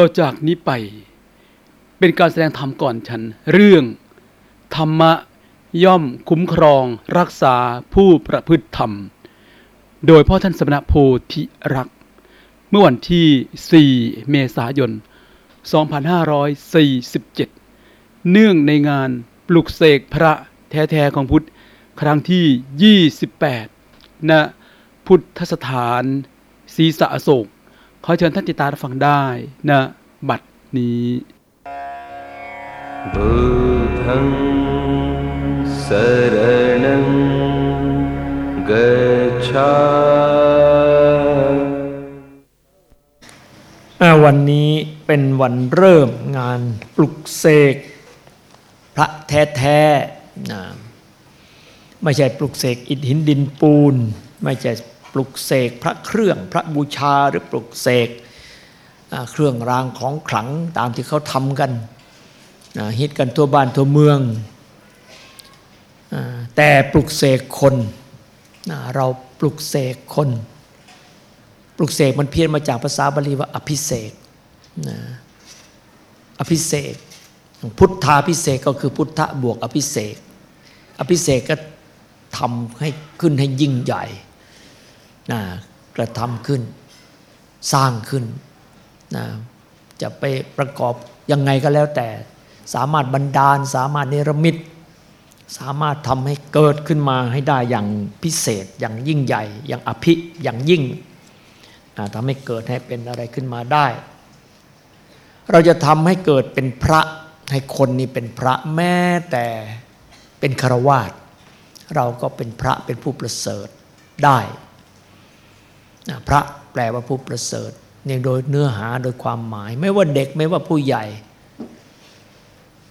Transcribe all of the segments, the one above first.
ต่อจากนี้ไป เป็นการแสดงธรรมก่อนฉัน เรื่อง ธรรมะย่อมคุ้มครอง รักษาผู้ประพฤติธรรม โดยพ่อท่านสมณโพธิรัก เมื่อวันที่ 4 เมษายน 2547 เนื่องในงานปลุกเสกพระแท้ๆของพุทธ ครั้งที่ 28 ณ พุทธสถานศรีสะอโศก ขอเชิญท่านติตาฟังได้นะบัดนี้บทังสรณังกัจฉาวันนี้เป็นวันเริ่มงานปลุกเสกพระแท้ๆไม่ใช่ปลุกเสกอิฐหินดินปูน ไม่ใช่ ลุกเสกพระเครื่องพระบูชาหรือปลุกเสกเครื่องรางของขลังตามที่เขาทำกันฮิตกันทั่วบ้านทั่วเมือง แต่ปลุกเสกคนเราปลุกเสกคน ปลุกเสกมันเพี้ยนมาจากภาษาบาลีว่าอภิเษกอภิเษกพุทธาพิเศษกก็คือพุทธะบวกอภิเษกอภิเษกก็ทำให้ขึ้นให้ยิ่งใหญ่ นะกระทำขึ้น สร้างขึ้นนะจะไปประกอบยังไงก็แล้วแต่ สามารถบันดาล สามารถเนรมิต สามารถทำให้เกิดขึ้นมาให้ได้อย่างพิเศษ อย่างยิ่งใหญ่ อย่างอภิอย่างยิ่งทำให้เกิดให้เป็นอะไรขึ้นมาได้ เราจะทำให้เกิดเป็นพระให้คนนี้เป็นพระแม้แต่เป็นคารวาสเราก็เป็นพระเป็นผู้ประเสริฐได้ พระแปลว่าผู้ประเสริฐเนี่ยโดยเนื้อหาโดยความหมาย ไม่ว่าเด็กไม่ว่าผู้ใหญ่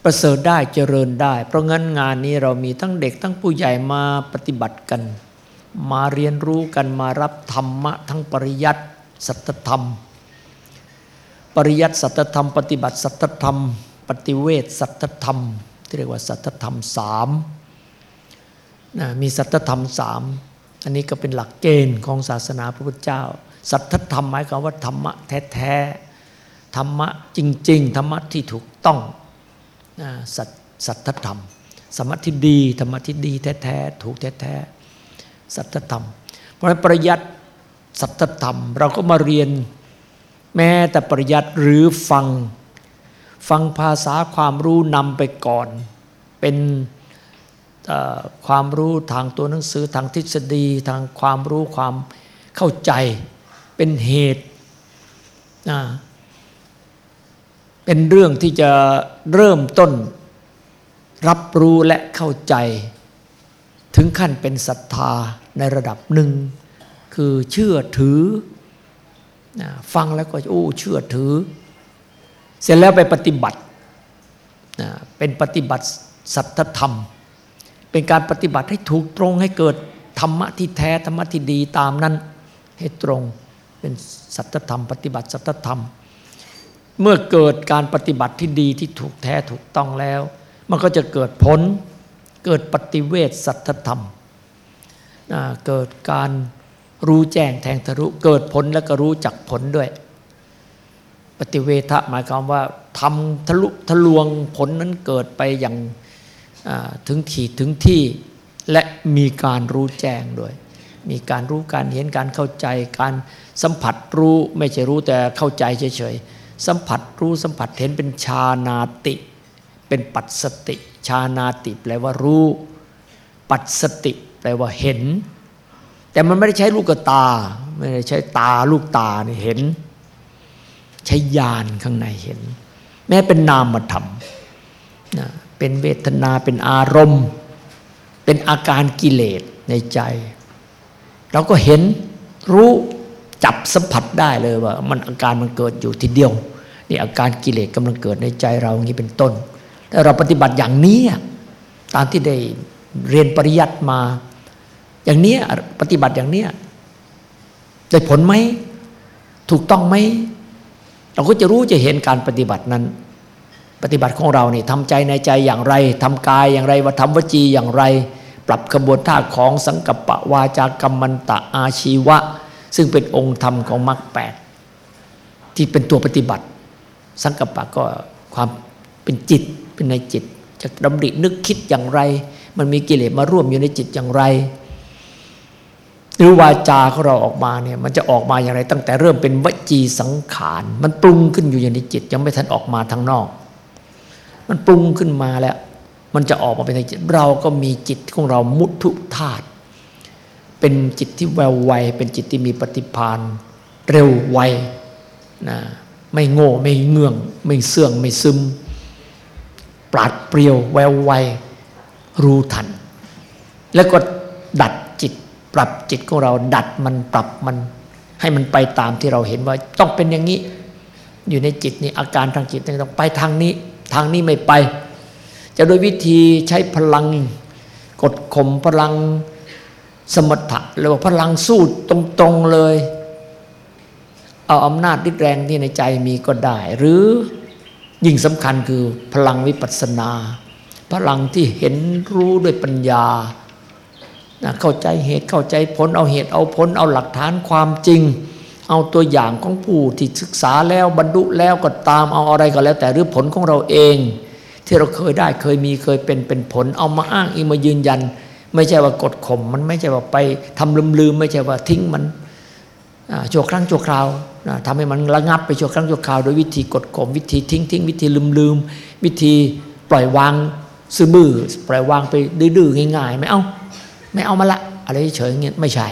ประเสริฐได้เจริญได้ เพราะงั้นงานนี้เรามีทั้งเด็กทั้งผู้ใหญ่มาปฏิบัติกัน มาเรียนรู้กันมารับธรรมะ ทั้งปริยัติสัตธรรม ปริยัติสัตธรรม ปฏิบัติสัตธรรม ปฏิเวทสัตธรรม ที่เรียกว่าสัตธรรมสามนะมีสัตธรรมสาม อันนี้ก็เป็นหลักเกณฑ์ของศาสนาพระพุทธเจ้า สัตธรรมหมายความว่าธรรมะแท้ๆธรรมะจริง ๆ ธรรมะที่ถูกต้องสัตสัตธรรม สมะที่ดีธรรมะที่ดีแท้ๆถูกแท้ๆสัตธรรม เพราะฉะนั้นปริยัติสัตธรรม เราก็มาเรียนแม้แต่ปริยัติหรือฟังฟังภาษาความรู้นำไปก่อน เป็น ความรู้ทางตัวหนังสือทางทฤษฎี ทางความรู้ความเข้าใจเป็นเหตุ เป็นเรื่องที่จะเริ่มต้นรับรู้และเข้าใจ ถึงขั้นเป็นศรัทธาในระดับหนึ่ง คือเชื่อถือ ฟังแล้วก็โอ้เชื่อถือ เสร็จแล้วไปปฏิบัติเป็นปฏิบัติสัทธธรรม เป็นการปฏิบัติให้ถูกตรงให้เกิดธรรมะที่แท้ธรรมะที่ดีตามนั้นให้ตรงเป็นสัทธธรรม ปฏิบัติสัทธธรรม เมื่อเกิดการปฏิบัติที่ดีที่ถูกแท้ถูกต้องแล้ว มันก็จะเกิดผลเกิดปฏิเวทสัทธธรรมเกิดการรู้แจ้งแทงทะลุเกิดผลแล้วก็รู้จักผลด้วย ปฏิเวทะหมายความว่าทำทะลุทะลวงผลนั้นเกิดไปอย่าง ถึงขีดถึงที่และมีการรู้แจ้งด้วย มีการรู้การเห็นการเข้าใจ การสัมผัสรู้ไม่ใช่รู้แต่เข้าใจเฉยๆสัมผัสรู้สัมผัสเห็นเป็นชานาติ เป็นปัจสติ ชานาติแปลว่ารู้ ปัจสติแปลว่าเห็น แต่มันไม่ได้ใช้ลูกตา ไม่ได้ใช้ตาลูกตาเนี่ยเห็น ใช้ญาณข้างในเห็น แม้เป็นนามธรรมนะ เป็นเวทนาเป็นอารมณ์ เป็นอาการกิเลสในใจ เราก็เห็นรู้จับสัมผัสได้เลยว่า มันอาการมันเกิดอยู่ทีเดียวนี่อาการกิเลสกำลังเกิดในใจเราอย่างนี้เป็นต้นแต่เราปฏิบัติอย่างนี้ตามที่ได้เรียนปริยัติมา อย่างนี้ปฏิบัติอย่างนี้ได้ผลไหมถูกต้องไหมเราก็จะรู้จะเห็นการปฏิบัตินั้น ปฏิบัติของเรานี่ทำใจในใจอย่างไรทำกายอย่างไรว่าทำวจีอย่างไร ปรับกระบวนท่าของสังกัปปะวาจากรรมันตะอาชีวะ ซึ่งเป็นองค์ธรรมของมรรคแปดที่เป็นตัวปฏิบัติ สังกัปปะก็ความเป็นจิตเป็นในจิตจะดำรินึกคิดอย่างไร มันมีกิเลสมาร่วมอยู่ในจิตอย่างไร หรือวาจาของเราออกมาเนี่ยมันจะออกมาอย่างไร ตั้งแต่เริ่มเป็นวจีสังขาร มันปรุงขึ้นอยู่อย่างในจิตยังไม่ทันออกมาทางนอก มันปรุงขึ้นมาแล้ว มันจะออกมาเป็นในจิต เราก็มีจิตของเรามุทุธาตุเป็นจิตที่แววไว เป็นจิตที่มีปฏิพานเร็วไวนะไม่โง่ไม่เงื่อง ไม่เสื่องไม่ซึม ปราดเปรียว แววไว รู้ทัน แล้วก็ดัดจิต ปรับจิตของเรา ดัดมันปรับมัน ให้มันไปตามที่เราเห็นว่า ต้องเป็นอย่างนี้ อยู่ในจิตนี่อาการทางจิตต้องไปทางนี้ ทางนี้ไม่ไป จะโดยวิธีใช้พลังกดข่มพลังสมถะหรือว่าพลังสู้ตรงๆเลย เอาอำนาจฤทธิ์แรงที่ในใจมีก็ได้ หรือยิ่งสำคัญคือพลังวิปัสสนา พลังที่เห็นรู้ด้วยปัญญาเข้าใจเหตุเข้าใจผลเอาเหตุเอาผลเอาหลักฐานความจริง เอาตัวอย่างของผู้ที่ศึกษาแล้วบรรลุแล้วก็ตามเอาอะไรก็แล้ว แต่หรือผลของเราเอง ที่เราเคยได้เคยมีเคยเป็นเป็นผล เอามาอ้างอีมายืนยัน ไม่ใช่ว่ากดข่มมันไม่ใช่ว่าไปทำลืมลืมไม่ใช่ว่าทิ้งมันชั่วครั้งชั่วคราวทำให้มันระงับไปชั่วครั้งชั่วคราวโดยวิธีกดข่มวิธีทิ้งทิ้งวิธีลืมลืมวิธีปล่อยวางซื่อบื้อปล่อยวางไปดื้อๆง่าย ๆ ไม่เอาไม่เอามาละอะไรเฉยเงี้ยไม่ใช่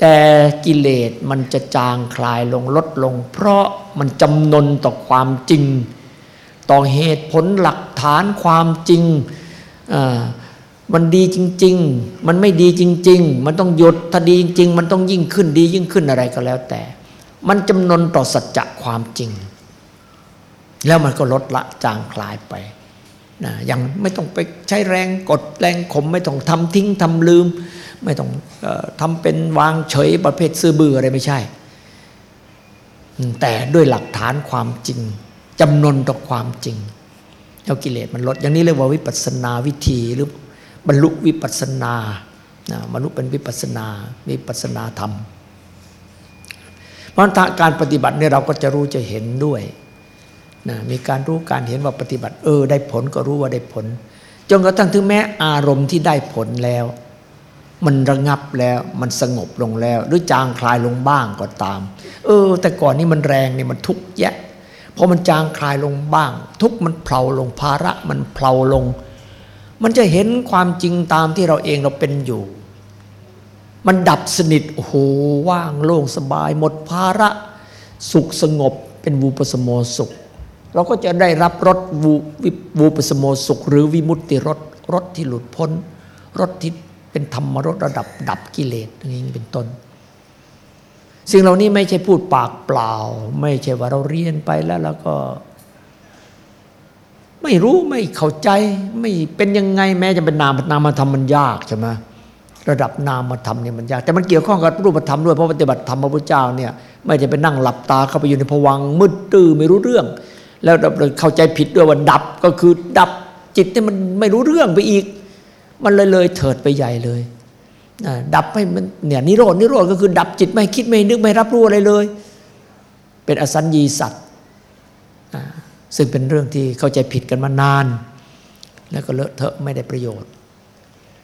แต่กิเลสมันจะจางคลายลงลดลง เพราะมันจำนนต่อความจริง ต่อเหตุผลหลักฐานความจริง มันดีจริง ๆ มันไม่ดีจริง ๆ มันต้องหยุดถ้าดีจริง ๆ มันต้องยิ่งขึ้นดียิ่งขึ้นอะไรก็แล้วแต่ มันจำนนต่อสัจจะความจริง แล้วมันก็ลดละจางคลายไป นะยังไม่ต้องไปใช้แรงกดแรงข่มไม่ต้องทำทิ้งทำลืม ไม่ต้องออทำเป็นวางเฉยประเภทซื่อบื้ออะไรไม่ใช่ แต่ด้วยหลักฐานความจริงจำนนต่อความจริงแล้วกิเลสมันลด อย่างนี้เรียกว่าวิปัสนาวิธีหรือบรรลุวิปัสนาบรรลุเป็นวิปัสนาวิปัสนาธรรมเพราะการปฏิบัติเนี่ยเราก็จะรู้จะเห็นด้วย นะมีการรู้การเห็นว่าปฏิบัติ เออ ได้ผลก็รู้ว่าได้ผล จนกระทั่งถึงแม้อารมณ์ที่ได้ผลแล้ว มันระงับแล้วมันสงบลงแล้ว หรือจางคลายลงบ้างก็ตาม เออ แต่ก่อนนี้มันแรงเนี่ยมันทุกข์แยะพอมันจางคลายลงบ้าง ทุกมันเพลาลงภาระมันเพลาลง มันจะเห็นความจริงตามที่เราเองเราเป็นอยู่ มันดับสนิทโอ้โหว่างโล่งสบายหมดภาระ สุขสงบเป็นวูปสโมสุข เราก็จะได้รับรสวูวูปสโมสุข หรือวิมุตติรสรสที่หลุดพ้นรสที่เป็นธรรมรสระดับดับกิเลสอย่างนี้เป็นต้น สิ่งเหล่านี้ไม่ใช่พูดปากเปล่า ไม่ใช่ว่าเราเรียนไปแล้วแล้วก็ ไม่รู้ไม่เข้าใจ ไม่เป็นยังไงแม้จะเป็นนามนามธรรมมันยากใช่ไหมระดับนามธรรมเนี่ยมันยากแต่มันเกี่ยวข้องกับรูปธรรมด้วยเพราะปฏิบัติธรรมพระพุทธเจ้าเนี่ยไม่จะไปนั่งหลับตาเข้าไปอยู่ในภวังมืดตื้อไม่รู้เรื่อง แล้วเราเข้าใจผิดด้วยว่าดับก็คือดับจิตเนี่ยมันไม่รู้เรื่องไปอีก มันเลยเลยเถิดไปใหญ่เลยดับให้มันเนี่ยนิโรดนิโรธก็คือดับจิตไม่คิดไม่นึกไม่รับรู้อะไรเลย เป็นอสัญญีสัตว์ซึ่งเป็นเรื่องที่เข้าใจผิดกันมานาน แล้วก็เลอะเทอะไม่ได้ประโยชน์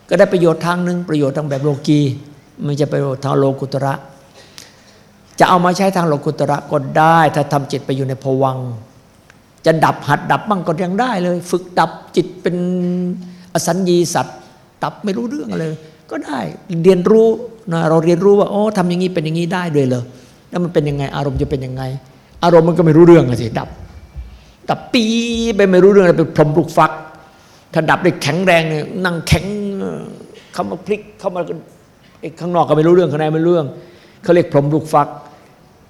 ก็ได้ประโยชน์ทางหนึ่งประโยชน์ทางแบบโลกีไม่จะประโยชน์ทางโลกุตระ จะเอามาใช้ทางโลกุตระก็ได้ ถ้าทำจิตไปอยู่ในภวัง จะดับหัดดับบ้างก็ยังได้เลย ฝึกดับจิตเป็นอสัญญีสัตว์ดับไม่รู้เรื่องอะไรก็ได้เรียนรู้นะเราเรียนรู้ว่าโอ้ทำอย่างนี้เป็นอย่างนี้ได้ด้วยเลยแล้วมันเป็นยังไง อารมณ์จะเป็นยังไง อารมณ์มันก็ไม่รู้เรื่องสิดับ ดับปีไปไม่รู้เรื่องอะไรไปพรมลูกฟัก ถ้าดับได้แข็งแรงเนี่ยนั่งแข็งเข้ามาพลิกเข้ามาข้างนอกก็ไม่รู้เรื่องข้างในไม่รู้เรื่องเขาเรียกพรมลูกฟัก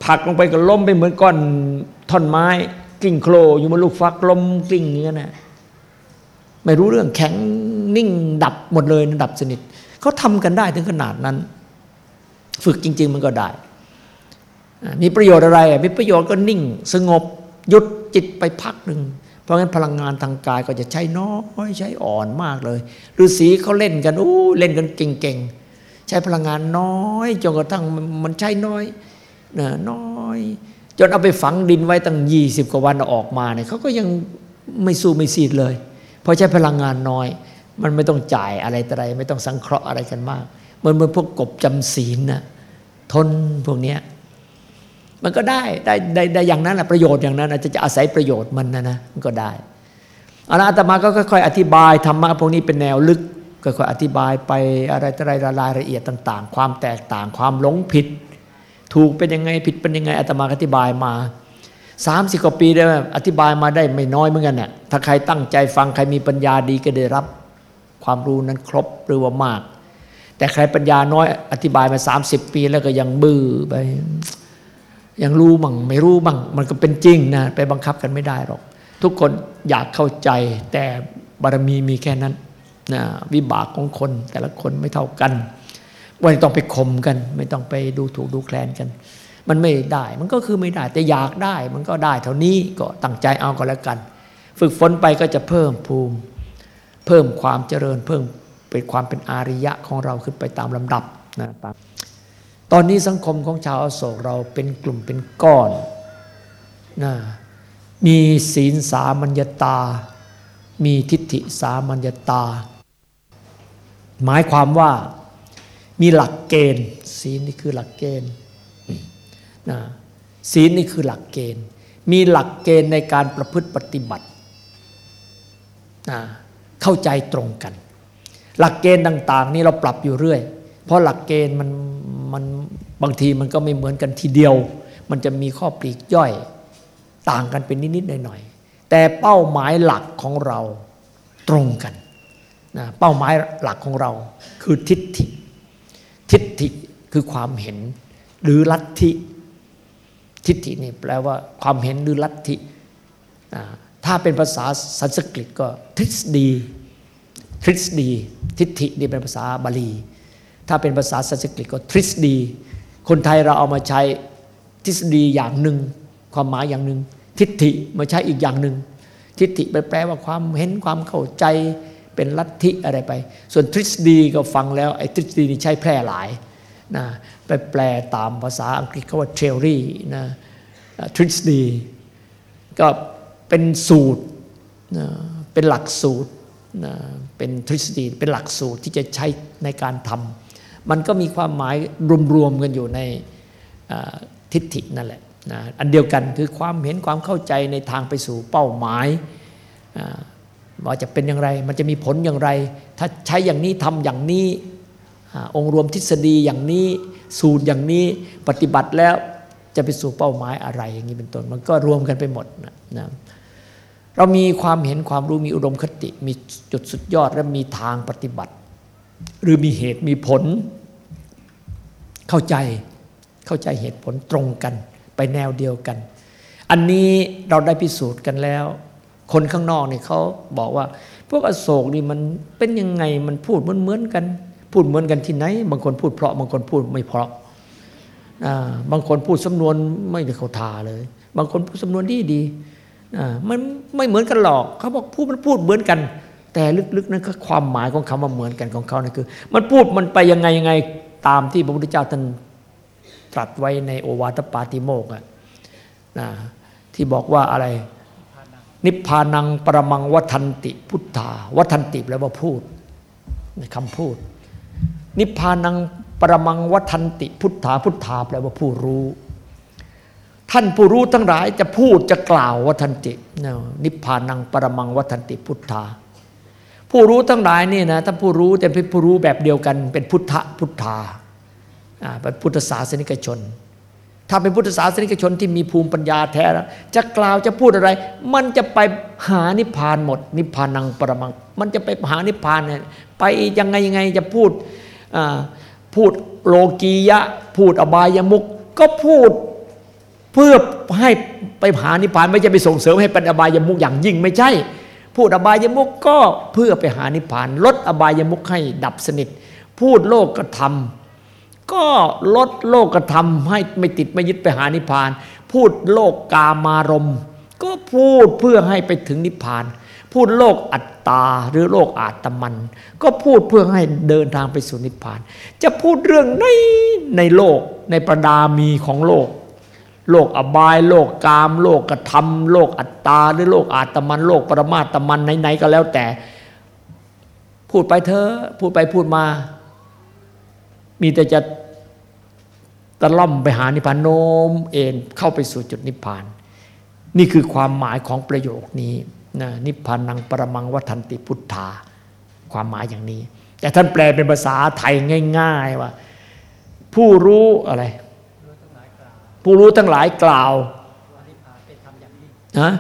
ผักลงไปก็ล้มไปเหมือนก้อนท่อนไม้ กิ่งโคลอยู่บนลูกฟักลมกลิ้งอย่างนี้นะไม่รู้เรื่องแข็งนิ่งดับหมดเลยดับสนิทเขาทำกันได้ถึงขนาดนั้น ฝึกจริง ๆ มันก็ได้ มีประโยชน์อะไรมีประโยชน์ก็นิ่ง สงบหยุดจิตไปพักหนึ่งเพราะงั้นพลังงานทางกายก็จะใช้น้อยใช้อ่อนมากเลยฤาษีเขาเล่นกันอู้เล่นกันเก่งๆใช้พลังงานน้อยจนกระทั่งมันใช้น้อยนะน้อย จนเอาไปฝังดินไว้ตั้งยี่สิบกว่าวันออกมาเนี่ยเขาก็ยังไม่สู้ไม่ซีดเลย เพราะใช้พลังงานน้อย มันไม่ต้องจ่ายอะไรแต่ไร ไม่ต้องสังเคราะห์อะไรกันมากเหมือนเหมือนพวกกบจำศีลนะทนพวกเนี้ยมันก็ได้ได้ได้ได้อย่างนั้นแหละประโยชน์อย่างนั้นอาจจะจะอาศัยประโยชน์มันนะนะมันก็ได้เอาละอาตมาก็ค่อยๆอธิบายธรรมะพวกนี้เป็นแนวลึกค่อยๆอธิบายไปอะไรต่ออะไรรายละเอียดต่าง ๆ ความแตกต่างความหลงผิด ถูกเป็นยังไงผิดเป็นยังไงอาตมาอธิบายมาสามสิบกว่าปีได้อธิบายมาได้ไม่น้อยเหมือนกันน่ะถ้าใครตั้งใจฟังใครมีปัญญาดีก็ได้รับ ความรู้นั้นครบหรือว่ามาก แต่ใครปัญญาน้อยอธิบายมา 30 ปีแล้วก็ยังบื้อไป ยังรู้มั่งไม่รู้มั่งมันก็เป็นจริงนะไปบังคับกันไม่ได้หรอก ทุกคนอยากเข้าใจแต่บารมีมีแค่นั้นนะวิบากของคนแต่ละคนไม่เท่ากัน ไม่ต้องไปข่มกัน ไม่ต้องไปดูถูกดูแคลนกัน มันไม่ได้มันก็คือไม่ได้แต่อยากได้มันก็ได้เท่านี้ก็ตั้งใจเอาก็แล้วกัน ฝึกฝนไปก็จะเพิ่มภูมิ เพิ่มความเจริญเพิ่มเป็นความเป็นอาริยะของเราขึ้นไปตามลำดับนะตอนนี้สังคมของชาวอโศกเราเป็นกลุ่มเป็นก้อนนะมีศีลสามัญญตา มีทิฏฐิสามัญญตา หมายความว่า มีหลักเกณฑ์ ศีลนี่คือหลักเกณฑ์นะศีลนี่คือหลักเกณฑ์ มีหลักเกณฑ์ในการประพฤติปฏิบัตินะเข้าใจตรงกัน หลักเกณฑ์ต่าง ๆ นี่เราปรับอยู่เรื่อย เพราะหลักเกณฑ์มันมันบางทีมันก็ไม่เหมือนกันทีเดียว มันจะมีข้อปลีกย่อยต่างกันเป็นนิด ๆ หน่อย ๆ แต่เป้าหมายหลักของเราตรงกันนะเป้าหมายหลักของเราคือทิฏฐิ ทิฏฐิคือความเห็น หรือลัทธิทิฏฐินี่แปลว่าความเห็นหรือลัทธิถ้าเป็นภาษาสันสกฤตก็ทฤษฎีทฤษฎีทิฏฐินี่เป็นภาษาบาลี ถ้าเป็นภาษาสันสกฤตก็ทฤษฎี คนไทยเราเอามาใช้ทฤษฎีอย่างหนึ่ง ความหมายอย่างหนึ่งทิฏฐิมาใช้อีกอย่างหนึ่งทิฏฐิแปลว่าความเห็นความเข้าใจ เป็นลัทธิอะไรไป ส่วนทฤษฎีก็ฟังแล้วไอ้ทฤษฎีนี่ใช้แพร่หลายนะไปแปลตามภาษาอังกฤษเขาว่า theory นะทฤษฎีก็เป็นสูตรนะเป็นหลักสูตรนะเป็นทฤษฎีเป็นหลักสูตรที่จะใช้ในการทำมันก็มีความหมายรวมๆกันอยู่ในทิฏฐินั่นแหละนะอันเดียวกันคือความเห็นความเข้าใจในทางไปสู่เป้าหมาย ว่าจะเป็นอย่างไร มันจะมีผลอย่างไร ถ้าใช้อย่างนี้ทำอย่างนี้ องค์รวมทฤษฎีอย่างนี้ สูตรอย่างนี้ปฏิบัติแล้วจะไปสู่เป้าหมายอะไรอย่างนี้เป็นต้น มันก็รวมกันไปหมดนะนะเรามีความเห็นความรู้มีอุดมคติ มีจุดสุดยอดและมีทางปฏิบัติ หรือมีเหตุมีผล เข้าใจเข้าใจเหตุผลตรงกัน ไปแนวเดียวกัน อันนี้เราได้พิสูจน์กันแล้ว คนข้างนอกนี่เขาบอกว่า พวกอโศกนี่มันเป็นยังไงมันพูดเหมือนเหมือนกัน พูดเหมือนกันที่ไหน บางคนพูดเพราะบางคนพูดไม่เพราะบางคนพูดสำนวนไม่ได้เขาทาเลย บางคนพูดสำนวนดีดีมันไม่เหมือนกันหรอกเขาบอกพูดมันพูดเหมือนกัน แต่ลึกๆนั้นก็ความหมายของคำว่าเหมือนกันของเขานี่คือ มันพูดมันไปยังไงยังไงตามที่พระพุทธเจ้าท่านตรัสไว้ในโอวาทปาติโมกอะนะที่บอกว่าอะไร นิพพานังปรมังวัฒนติ พุทธาวัฒนติแปลว่าพูดในคำพูด นิพพานังปรมังวัฒนติ พุทธาพุทธาแปลว่าผู้รู้ ท่านผู้รู้ทั้งหลายจะพูดจะกล่าววัฒนติ นิพพานังปรมังวัฒนติพุทธาผู้รู้ทั้งหลายนี่นะถ้าผู้รู้แต่เป็นผู้รู้แบบเดียวกันเป็นพุทธพุทธาเป็นพุทธศาสนิกชน ถ้าเป็นพุทธศาสนิกชนที่มีภูมิปัญญาแท้แล้วจะกล่าวจะพูดอะไร มันจะไปหานิพพานหมด นิพพานังปรมัง มันจะไปหานิพพานเนี่ยไปยังไงยังไงจะพูดพูดโลกียะ พูดอบายมุกก็พูดเพื่อให้ไปหานิพพานไม่ใช่ไปส่งเสริมให้เป็นอบายมุกอย่างยิ่งไม่ใช่ พูดอบายมุกก็เพื่อไปหานิพพาน ลดอบายมุกให้ดับสนิท พูดโลกกระทำ ก็ลดโลกธรรมให้ไม่ติดไม่ยึดไปหานิพพาน พูดโลกกามารม ก็พูดเพื่อให้ไปถึงนิพพาน พูดโลกอัตตาหรือโลกอาตมัน ก็พูดเพื่อให้เดินทางไปสู่นิพพาน จะพูดเรื่องในในโลกในประดามีของโลก โลกอบาย โลกกาม โลกกระทำโลกอัตตา หรือโลกอาตมัน โลกปรมาตมันไหนๆก็แล้วแต่ พูดไปเถอพูดไปพูดมามีแต่จะ ตะล่อมไปหานิพพานโน้มเอ็นเข้าไปสู่จุดนิพพาน นี่คือความหมายของประโยคนี้นะนิพพานังปรมังวัฏันติพุทธา ความหมายอย่างนี้ แต่ท่านแปลเป็นภาษาไทยง่าย ๆว่า ผู้รู้อะไร ผู้รู้ทั้งหลายกล่าวนะ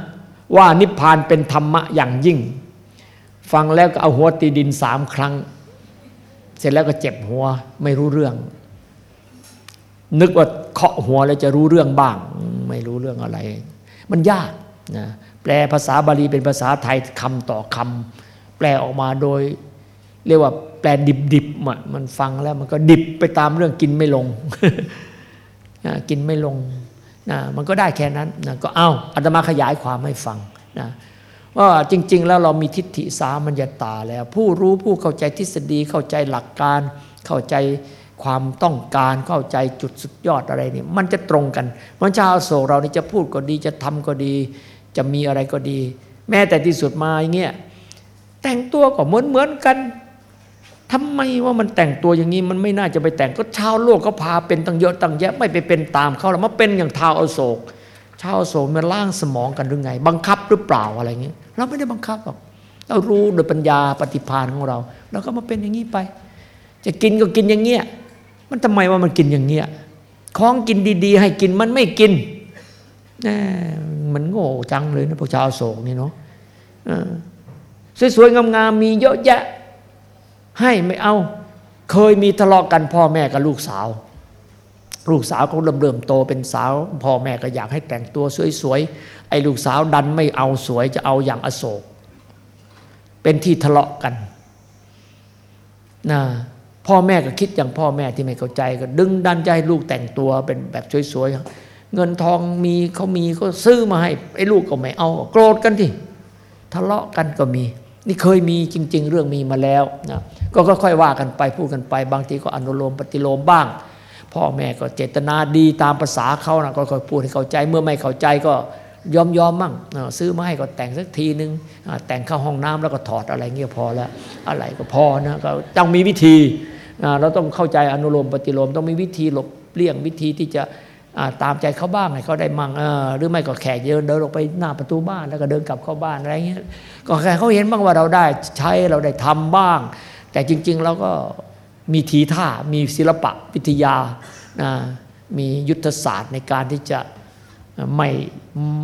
ว่านิพพานเป็นธรรมะอย่างยิ่ง ฟังแล้วก็เอาหัวตีดินสามครั้ง เสร็จแล้วก็เจ็บหัวไม่รู้เรื่อง นึกว่าเคาะหัวแล้วจะรู้เรื่องบ้าง ไม่รู้เรื่องอะไร มันยากนะแปลภาษาบาลีเป็นภาษาไทยคำต่อคำแปลออกมาโดย เรียกว่าแปลดิบๆมันฟังแล้วมันก็ดิบไปตามเรื่องกินไม่ลงนะกินไม่ลงนะมันก็ได้แค่นั้นนะก็เอาอาตมาขยายความให้ฟังนะว่าจริง ๆ แล้วเรามีทิฏฐิสามัญญาตาแล้ว ผู้รู้ผู้เข้าใจทฤษฎีเข้าใจหลักการเข้าใจ ความต้องการเข้าใจจุดสุดยอดอะไรนี่มันจะตรงกันมันชาวโศกเรานี่จะพูดก็ดีจะทำก็ดี จะมีอะไรก็ดี แม้แต่ที่สุดมาอย่างเงี้ยแต่งตัวก็เหมือนเหมือนกันทำไมว่ามันแต่งตัวอย่างนี้มันไม่น่าจะไปแต่งก็ชาวโลกเขาพาเป็นตั้งเยอะตั้งแยะไม่ไปเป็นตามเขาแล้วมาเป็นอย่างท้าวอโศก ชาวโศกมันล่างสมองกันหรือไง บังคับหรือเปล่าอะไรเงี้ยเราไม่ได้บังคับหรอกเรารู้โดยปัญญาปฏิภาณของเราเราก็มาเป็นอย่างนี้ไป จะกินก็กินอย่างเงี้ย มันทำไมว่ามันกินอย่างเงี้ยของกินดี ๆ ให้กินมันไม่กินน่มันโง่จังเลยนะพวกชาวโศกนี่เนาะสวยๆงามๆมีเยอะแยะ ให้ไม่เอา เคยมีทะเลาะกันพ่อแม่กับลูกสาว ลูกสาวเขาเริ่มเริ่มโตเป็นสาว พ่อแม่ก็อยากให้แต่งตัวสวยๆไอ้ลูกสาวดันไม่เอาสวยจะเอาอย่างอโศก เป็นที่ทะเลาะกันนะ พ่อแม่ก็คิดอย่างพ่อแม่ที่ไม่เข้าใจก็ดึงดันใจให้ลูกแต่งตัวเป็นแบบสวยๆ เงินทองมีเขามีก็ซื้อมาให้ไอ้ลูกก็ไม่เอาโกรธกันที่ทะเลาะกันก็มี นี่เคยมีจริง ๆ เรื่องมีมาแล้วนะก็ค่อยๆว่ากันไปพูดกันไป บางทีก็อนุโลมปฏิโลมบ้าง พ่อแม่ก็เจตนาดีตามภาษาเขานะก็ค่อยพูดให้เข้าใจเมื่อไม่เข้าใจก็ยอมยอมมั่งซื้อมาให้ก็แต่งสักทีนึงแต่งเข้าห้องน้ำแล้วก็ถอดอะไรเงี้ยพอแล้ว อะไรก็พอนะก็ต้องมีวิธี เราต้องเข้าใจอนุโลมปฏิโลมต้องมีวิธีหลบเลี่ยงวิธีที่จะตามใจเขาบ้างให้เขาได้มั่งหรือไม่ก็แขกเดินเดินออกไปหน้าประตูบ้านแล้วก็เดินกลับเข้าบ้านอะไรเงี้ยก็แค่เขาเห็นบ้างว่าเราได้ใช้เราได้ทำบ้าง แต่จริง ๆ เราก็มีทีท่ามีศิลปะวิทยามียุทธศาสตร์ในการที่จะไม่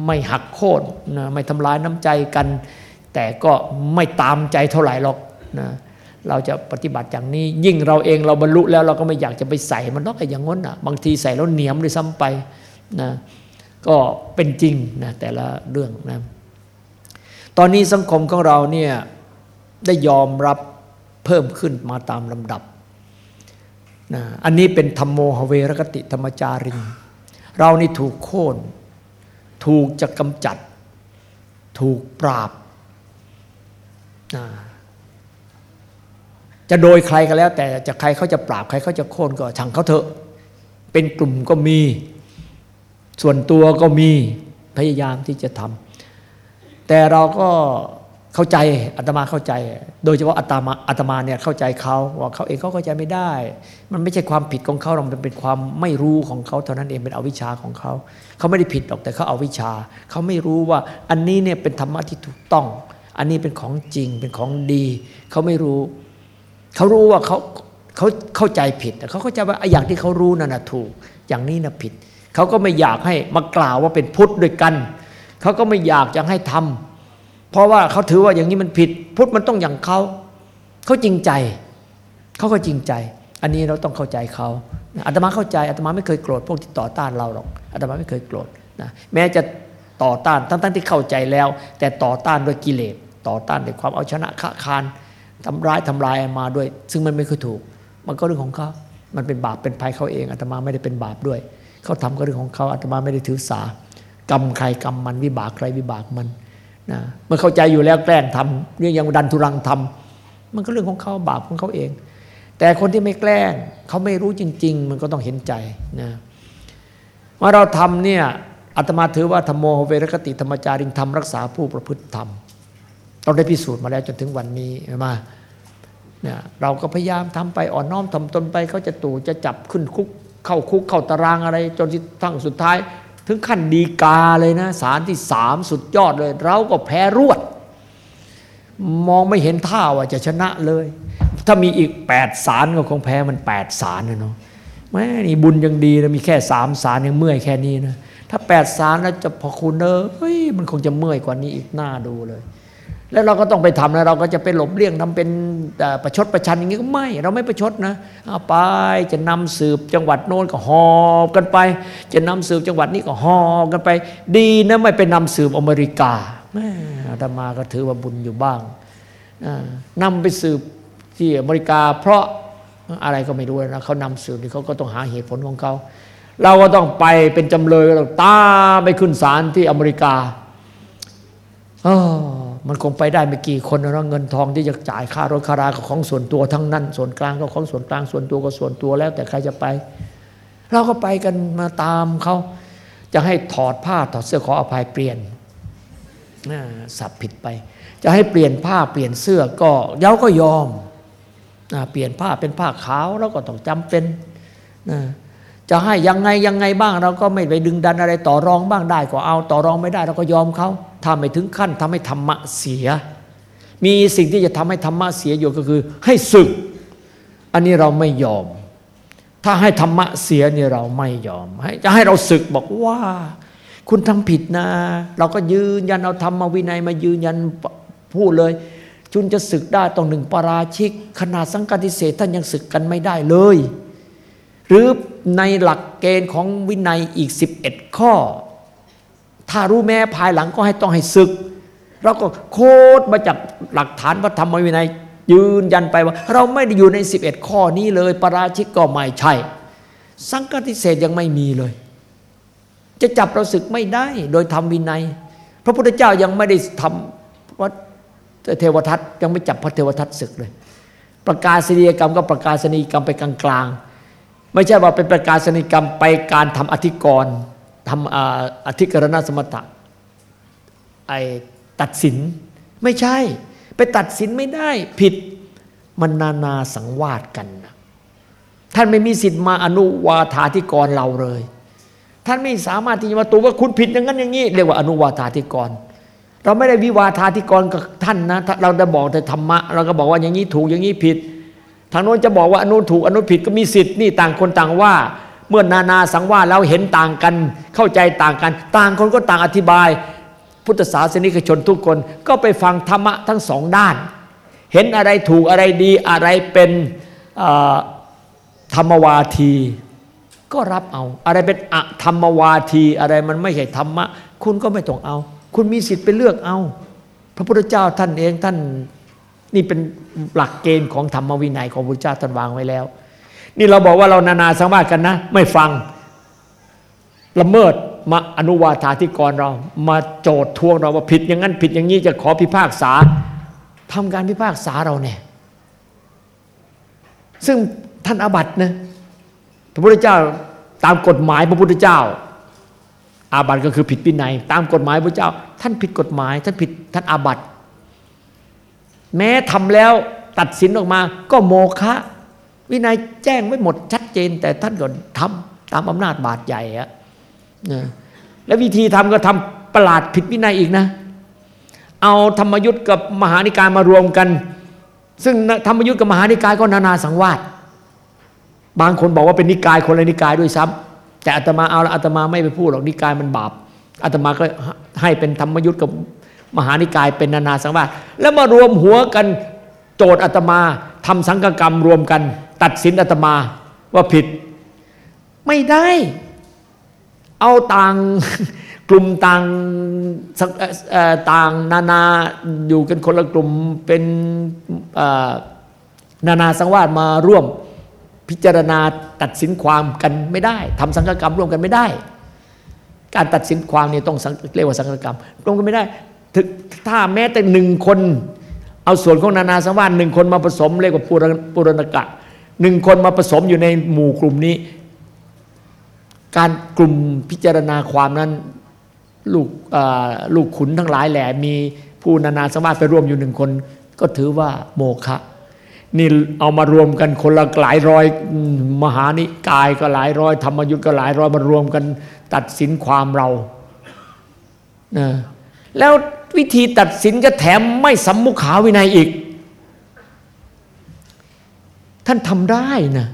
ไม่หักโค่นไม่ทำลายน้ำใจกัน แต่ก็ไม่ตามใจเท่าไหร่หรอกนะ เราจะปฏิบัติอย่างนี้ ยิ่งเราเองเราบรรลุแล้วเราก็ไม่อยากจะไปใส่มันต้องไอ้อย่างง้นอะบางทีใส่แล้วเหนียมเลยซ้ำไปนะก็เป็นจริงนะแต่ละเรื่องนะตอนนี้สังคมของเราเนี่ยได้ยอมรับเพิ่มขึ้นมาตามลำดับนะอันนี้เป็นธรรมโมหเวรกติธรรมจาริงเรานี่ถูกโค่น ถูกจะกำจัด ถูกปราบนะ จะโดยใครก็แล้ว แต่จะใครเขาจะปราบใครเขาจะโค่นก็ช่างเขาเถอะ เป็นกลุ่มก็มี ส่วนตัวก็มีพยายามที่จะทำแต่เราก็เข้าใจอาตมาเข้าใจ โดยเฉพาะอาตมาอาตมาเนี่ยเข้าใจเขาว่าเขาเองเขาเข้าใจไม่ได้ มันไม่ใช่ความผิดของเขาเรามันเป็นความไม่รู้ของเขาเท่านั้นเองเป็นอวิชชาของเขาเขาไม่ได้ผิดหรอกแต่เขาเอาวิชาเขาไม่รู้ว่าอันนี้เนี่ยเป็นธรรมะที่ถูกต้อง อันนี้เป็นของจริงเป็นของดี เขาไม่รู้ เขารู้ว่าเขาเขาเข้าใจผิดเขาเข้าใจว่าอย่างที่เขารู้นั่นนะถูก อย่างนี้นะผิด เขาก็ไม่อยากให้มากล่าวว่าเป็นพุทธด้วยกัน เขาก็ไม่อยากจะให้ทำเพราะว่าเขาถือว่าอย่างนี้มันผิด พุทธมันต้องอย่างเขา เขาจริงใจ เขาก็จริงใจ อันนี้เราต้องเข้าใจเขาอาตมาเข้าใจอาตมาไม่เคยโกรธพวกที่ต่อต้านเราหรอกอาตมาไม่เคยโกรธนะแม้จะต่อต้านทั้งๆที่เข้าใจแล้ว แต่ต่อต้านด้วยกิเลสต่อต้านด้วยความเอาชนะค้าคาน ทำร้ายทำลายมาด้วย ซึ่งมันไม่คือถูก มันก็เรื่องของเขา มันเป็นบาปเป็นภัยเขาเองอาตมาไม่ได้เป็นบาปด้วย เขาทำก็เรื่องของเขาอาตมาไม่ได้ถือสากรรมใครกรรมมันวิบากใครวิบากมันนะเมื่อเข้าใจอยู่แล้วแกล้งทำเรื่องยังดันทุรังทำมันก็เรื่องของเขาบาปของเขาเอง แต่คนที่ไม่แกล้งเขาไม่รู้จริง ๆ มันก็ต้องเห็นใจนะว่าเราทำเนี่ยอาตมาถือว่าธรรมโมเวรคติธรรมจาริงธรรมรักษาผู้ประพฤติธรรม เราได้พิสูจน์มาแล้วจนถึงวันนี้ใช่ไหมเนี่ยเราก็พยายามทำไปอ่อนน้อมทำตนไปเขาจะตู่จะจับขึ้นคุกเข้าคุกเข้าตารางอะไร จนทั้งสุดท้าย ถึงขั้นดีกาเลยนะสารที่สามสุดยอดเลย เราก็แพ้รวด มองไม่เห็นท่าว่าจะชนะเลย ถ้ามีอีกแปดสารก็คงแพ้มันแปดสารนะเนาะแม่นี่บุญยังดีนะมีแค่สามสารยังเมื่อยแค่นี้นะถ้าแปดสารแล้วจะพอคุณเนอะเฮ้ยมันคงจะเมื่อยกว่านี้อีกหน้าดูเลย แล้วเราก็ต้องไปทำนะเราก็จะไปหลบเลี่ยงทำเป็นประชดประชันอย่างนี้ก็ไม่ เราไม่ประชดนะเอาไปจะนำสืบจังหวัดโน้นก็หอบกันไป จะนำสืบจังหวัดนี้ก็หอบกันไป ดีนะไม่ไปนำสืบอเมริกาแม่อาตมาก็ถือว่าบุญอยู่บ้างนำไปสืบที่อเมริกา เพราะอะไรก็ไม่รู้นะเขานำสืบนี่เขาก็ต้องหาเหตุผลของเขาเราก็ต้องไปเป็นจำเลยก็ต้องตาไปขึ้นศาลที่อเมริกาอ๋อ มันคงไปได้ไม่กี่คนนะเงินทองที่จะจ่ายค่ารถคาราของส่วนตัวทั้งนั้น ส่วนกลางก็ของส่วนกลางส่วนตัวก็ส่วนตัวแล้ว แต่ใครจะไป เราก็ไปกันมาตามเขาจะให้ถอดผ้าถอดเสื้อขออภัยเปลี่ยนสับผิดไป จะให้เปลี่ยนผ้าเปลี่ยนเสื้อก็เย้าก็ยอมเปลี่ยนผ้าเป็นผ้าขาวแล้วก็ต้องจำเป็นจะให้ยังไงยังไงบ้างเราก็ไม่ไปดึงดันอะไรต่อรองบ้างได้ก็เอาต่อรองไม่ได้เราก็ยอมเขา ถ้าไม่ถึงขั้นทำให้ธรรมะเสีย มีสิ่งที่จะทำให้ธรรมะเสียอยู่ก็คือ ให้ศึก อันนี้เราไม่ยอม ถ้าให้ธรรมะเสียนี่เราไม่ยอมจะให้เราศึกบอกว่า คุณทำผิดนะ เราก็ยืนยันเอาธรรมวินัยมายืนยันพูดเลยจุนจะศึกได้ต้องหนึ่งปราชิก ขนาดสังกัดิเศษท่านยังศึกกันไม่ได้เลย หรือในหลักเกณฑ์ของวินัยอีก 11 ข้อ ถ้ารู้แม้ภายหลังก็ให้ต้องให้ศึก เราก็โคดมาจากหลักฐานพระธรรมวินัยยืนยันไปว่า เราไม่ได้อยู่ใน 11 ข้อนี้เลยปราชิกก็ไม่ใช่ สังกัติเศษยังไม่มีเลย จะจับเราศึกไม่ได้โดยทำวินัย พระพุทธเจ้ายังไม่ได้ทำวัดเทวทัตยังไม่จับพระเทวทัตศึกเลย ประกาศนียกรรมก็ประกาศนียกรรมไปกลางๆไม่ใช่ว่าเป็นประกาศนียกรรมไปการทำอธิกรณ์ ทำอธิกรณสมถะไอตัดสินไม่ใช่ ไปตัดสินไม่ได้ผิดมันนานาสังวาสกันนะท่านไม่มีสิทธิ์มาอนุวาธาธิกรเราเลย ท่านไม่สามารถที่จะมาตัวว่าคุณผิดอย่างนั้นอย่างนี้ เรียกว่าอนุวาธาธิกร เราไม่ได้วิวาธาธิกรกับท่านนะเราได้บอกแต่ธรรมะ เราก็บอกว่าอย่างนี้ถูกอย่างนี้ผิด ทางโน้นจะบอกว่าอนุถูกอนุผิดก็มีสิทธิ์นี่ต่างคนต่างว่า เมื่อนานาสังวาสแล้วเห็นต่างกันเข้าใจต่างกัน ต่างคนก็ต่างอธิบาย พุทธศาสนิกชนทุกคนก็ไปฟังธรรมะทั้งสองด้าน เห็นอะไรถูกอะไรดีอะไรเป็นธรรมวาที ก็รับเอา อะไรเป็นอธรรมวาทีอะไรมันไม่ใช่ธรรมะ คุณก็ไม่ต้องเอา คุณมีสิทธิ์ไปเลือกเอา พระพุทธเจ้าท่านเองท่านนี่เป็นหลักเกณฑ์ของธรรมวินัยของพระพุทธเจ้าท่านวางไว้แล้ว นี่เราบอกว่าเรานานาสังวาสกันนะ ไม่ฟังละเมิดมาอนุวาธาธิกรเรา มาโจดทวงเราว่าผิดอย่างนั้น ผิดอย่างนี้จะขอพิพากษาทำการพิพากษาเราเนี่ย ซึ่งท่านอาบัตินะพระพุทธเจ้าตามกฎหมายพระพุทธเจ้า อาบัติก็คือผิดวินัย ตามกฎหมายพระเจ้า ท่านผิดกฎหมาย ท่านผิดท่านอาบัติ แม้ทำแล้วตัดสินออกมาก็โมฆะ วินัยแจ้งไว้หมดชัดเจน แต่ท่านก็ทำตามอำนาจบาดใหญ่อะนะแล้ววิธีทำก็ทำประหลาดผิดวินัยอีกนะ เอาธรรมยุทธ์กับมหานิกายมารวมกัน ซึ่งธรรมยุทธ์กับมหานิกายก็นานาสังวาสบางคนบอกว่าเป็นนิกายคนละนิกายด้วยซ้ำแต่อาตมาเอาละอาตมาไม่ไปพูดหรอกนิกายมันบาปอาตมาก็ให้เป็นธรรมยุทธ์กับมหานิกายเป็นนานาสังวาสแล้วมารวมหัวกัน โจทย์อาตมาทำสังฆกรรมรวมกัน ตัดสินอาตมาว่าผิด ไม่ได้ เอาต่างกลุ่มต่างต่างนานาอยู่กันคนละกลุ่มเป็นนานาสังวาสมาร่วมพิจารณาตัดสินความกันไม่ได้ทำสังฆกรรมร่วมกันไม่ได้ การตัดสินความนี่ต้องเรียกว่าสังฆกรรมร่วมกันไม่ได้ถ้าแม้แต่หนึ่งคน เอาส่วนของนานาสังวาสหนึ่งคนมาผสมเรียกว่าปุรณกะหนึ่งคนมาผสมอยู่ในหมู่กลุ่มนี้ การกลุ่มพิจารณาความนั้นลูกลูกขุนทั้งหลายแหละมีผู้นานาสามารถไปร่วมอยู่หนึ่งคน ก็ถือว่าโมฆะนี่เอามารวมกันคนละหลายร้อยมหานิกายก็หลายร้อยธรรมยุทธ์ก็หลายร้อยมารวมกันตัดสินความเรานะแล้ว วิธีตัดสินก็แถมไม่สัมมุขาวินัยอีก ท่านทำได้นะ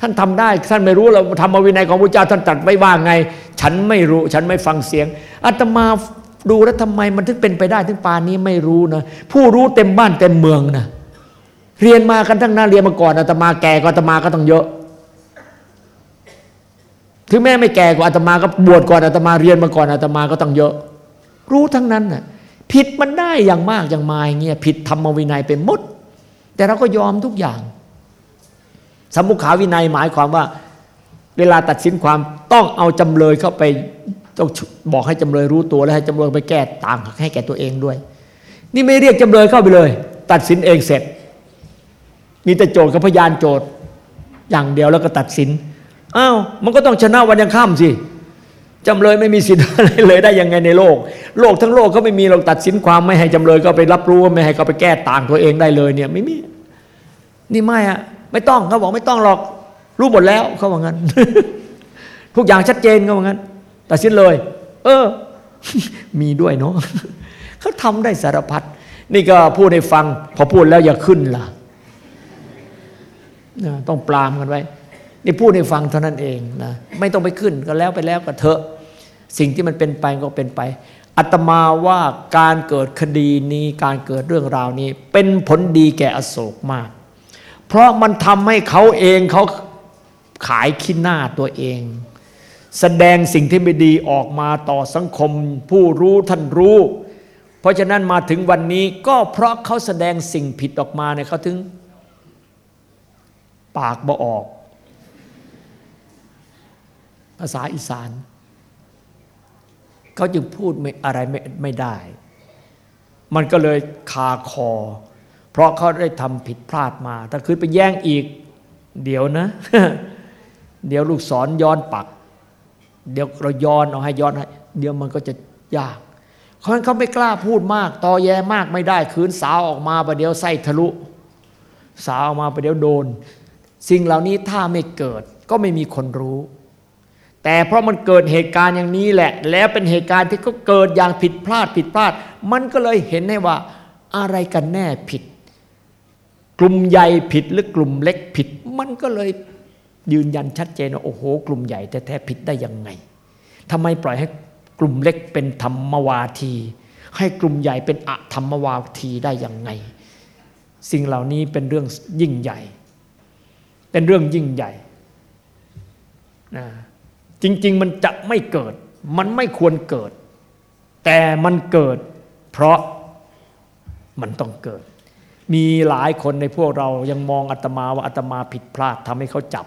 ท่านทำได้ท่านไม่รู้เราธรรมวินัยของพระเจ้าท่านตัดไว้ว่าไง ฉันไม่รู้ ฉันไม่ฟังเสียงอาตมาดูแล้วทำไมมันถึงเป็นไปได้ถึงปานนี้ไม่รู้นะผู้รู้เต็มบ้านเต็มเมืองนะเรียนมากันทั้งนั้นเรียนมาก่อนอาตมาแก่กว่าอาตมาก็ต้องเยอะ ถึงแม้ไม่แก่กว่าอาตมาก็บวชก่อนอาตมาเรียนมาก่อนอาตมาก็ต้องเยอะ รู้ทั้งนั้นน่ะผิดมันได้อย่างมากอย่างมาอย่างเงี้ยผิดธรรมวินัยไปหมด แต่เราก็ยอมทุกอย่าง สมุขาวินัยหมายความว่า เวลาตัดสินความต้องเอาจำเลยเข้าไปต้องบอกให้จำเลยรู้ตัวแล้วให้จำเลยไปแก้ต่างให้แก่ตัวเองด้วย นี่ไม่เรียกจำเลยเข้าไปเลย ตัดสินเองเสร็จ มีแต่โจทย์กับพยานโจทย์อย่างเดียวแล้วก็ตัดสินอ้าวมันก็ต้องชนะวันยังข้ามสิ จำเลยไม่มีสิทธิ์อะไรเลยได้ยังไงในโลก โลกทั้งโลกเขาไม่มีเราตัดสินความไม่ให้จำเลยก็ไปรับรู้ไม่ให้เขาไปแก้ต่างตัวเองได้เลยเนี่ยไม่มี นี่ไม่อะไม่ต้องเขาบอกไม่ต้องหรอกรู้หมดแล้วเขาบอกงั้น ทุกอย่างชัดเจนเขาบอกงั้นตัดสินเลย เออ มีด้วยเนาะเขาทำได้สารพัดนี่ก็พูดให้ฟัง พอพูดแล้วอย่าขึ้นล่ะต้องปรามกันไว้ นี่พูดให้ฟังเท่านั้นเองนะไม่ต้องไปขึ้นก็แล้วไปแล้วก็เถอะ สิ่งที่มันเป็นไปก็เป็นไปอัตมาว่าการเกิดคดีนี้การเกิดเรื่องราวนี้ เป็นผลดีแก่อโศกมาก เพราะมันทำให้เขาเองเขาขายขี้หน้าตัวเอง แสดงสิ่งที่ไม่ดีออกมาต่อสังคม ผู้รู้ท่านรู้ เพราะฉะนั้นมาถึงวันนี้ก็เพราะเขาแสดงสิ่งผิดออกมาเนี่ยเขาถึง ปากบ่ออก ภาษาอีสาน เขาจึงพูดอะไรไม่ไม่ได้ มันก็เลยคาคอ เพราะเขาได้ทำผิดพลาดมา ถ้าคืนไปแย่งอีก เดี๋ยวนะ เดี๋ยวลูกศรย้อนปัก เดี๋ยวเราย้อนเอาให้ย้อนให้เดี๋ยวมันก็จะยากเพราะฉะนั้นเขาไม่กล้าพูดมาก ตอแยมากไม่ได้ คืนสาวออกมาประเดี๋ยวไส้ทะลุ สาวออกมาประเดี๋ยวโดน สิ่งเหล่านี้ถ้าไม่เกิดก็ไม่มีคนรู้ แต่เพราะมันเกิดเหตุการณ์อย่างนี้แหละ แล้วเป็นเหตุการณ์ที่เขาเกิดอย่างผิดพลาดผิดพลาด มันก็เลยเห็นให้ว่าอะไรกันแน่ผิด กลุ่มใหญ่ผิดหรือกลุ่มเล็กผิด มันก็เลยยืนยันชัดเจนว่าโอ้โห กลุ่มใหญ่แท้ๆผิดได้ยังไงทำไมปล่อยให้กลุ่มเล็กเป็นธรรมวาที ให้กลุ่มใหญ่เป็นอธรรมวาทีได้ยังไง สิ่งเหล่านี้เป็นเรื่องยิ่งใหญ่ เป็นเรื่องยิ่งใหญ่นะ จริง ๆ มันจะไม่เกิด มันไม่ควรเกิด แต่มันเกิด เพราะมันต้องเกิด มีหลายคนในพวกเรายังมองอาตมาว่าอาตมาผิดพลาดทำให้เขาจับ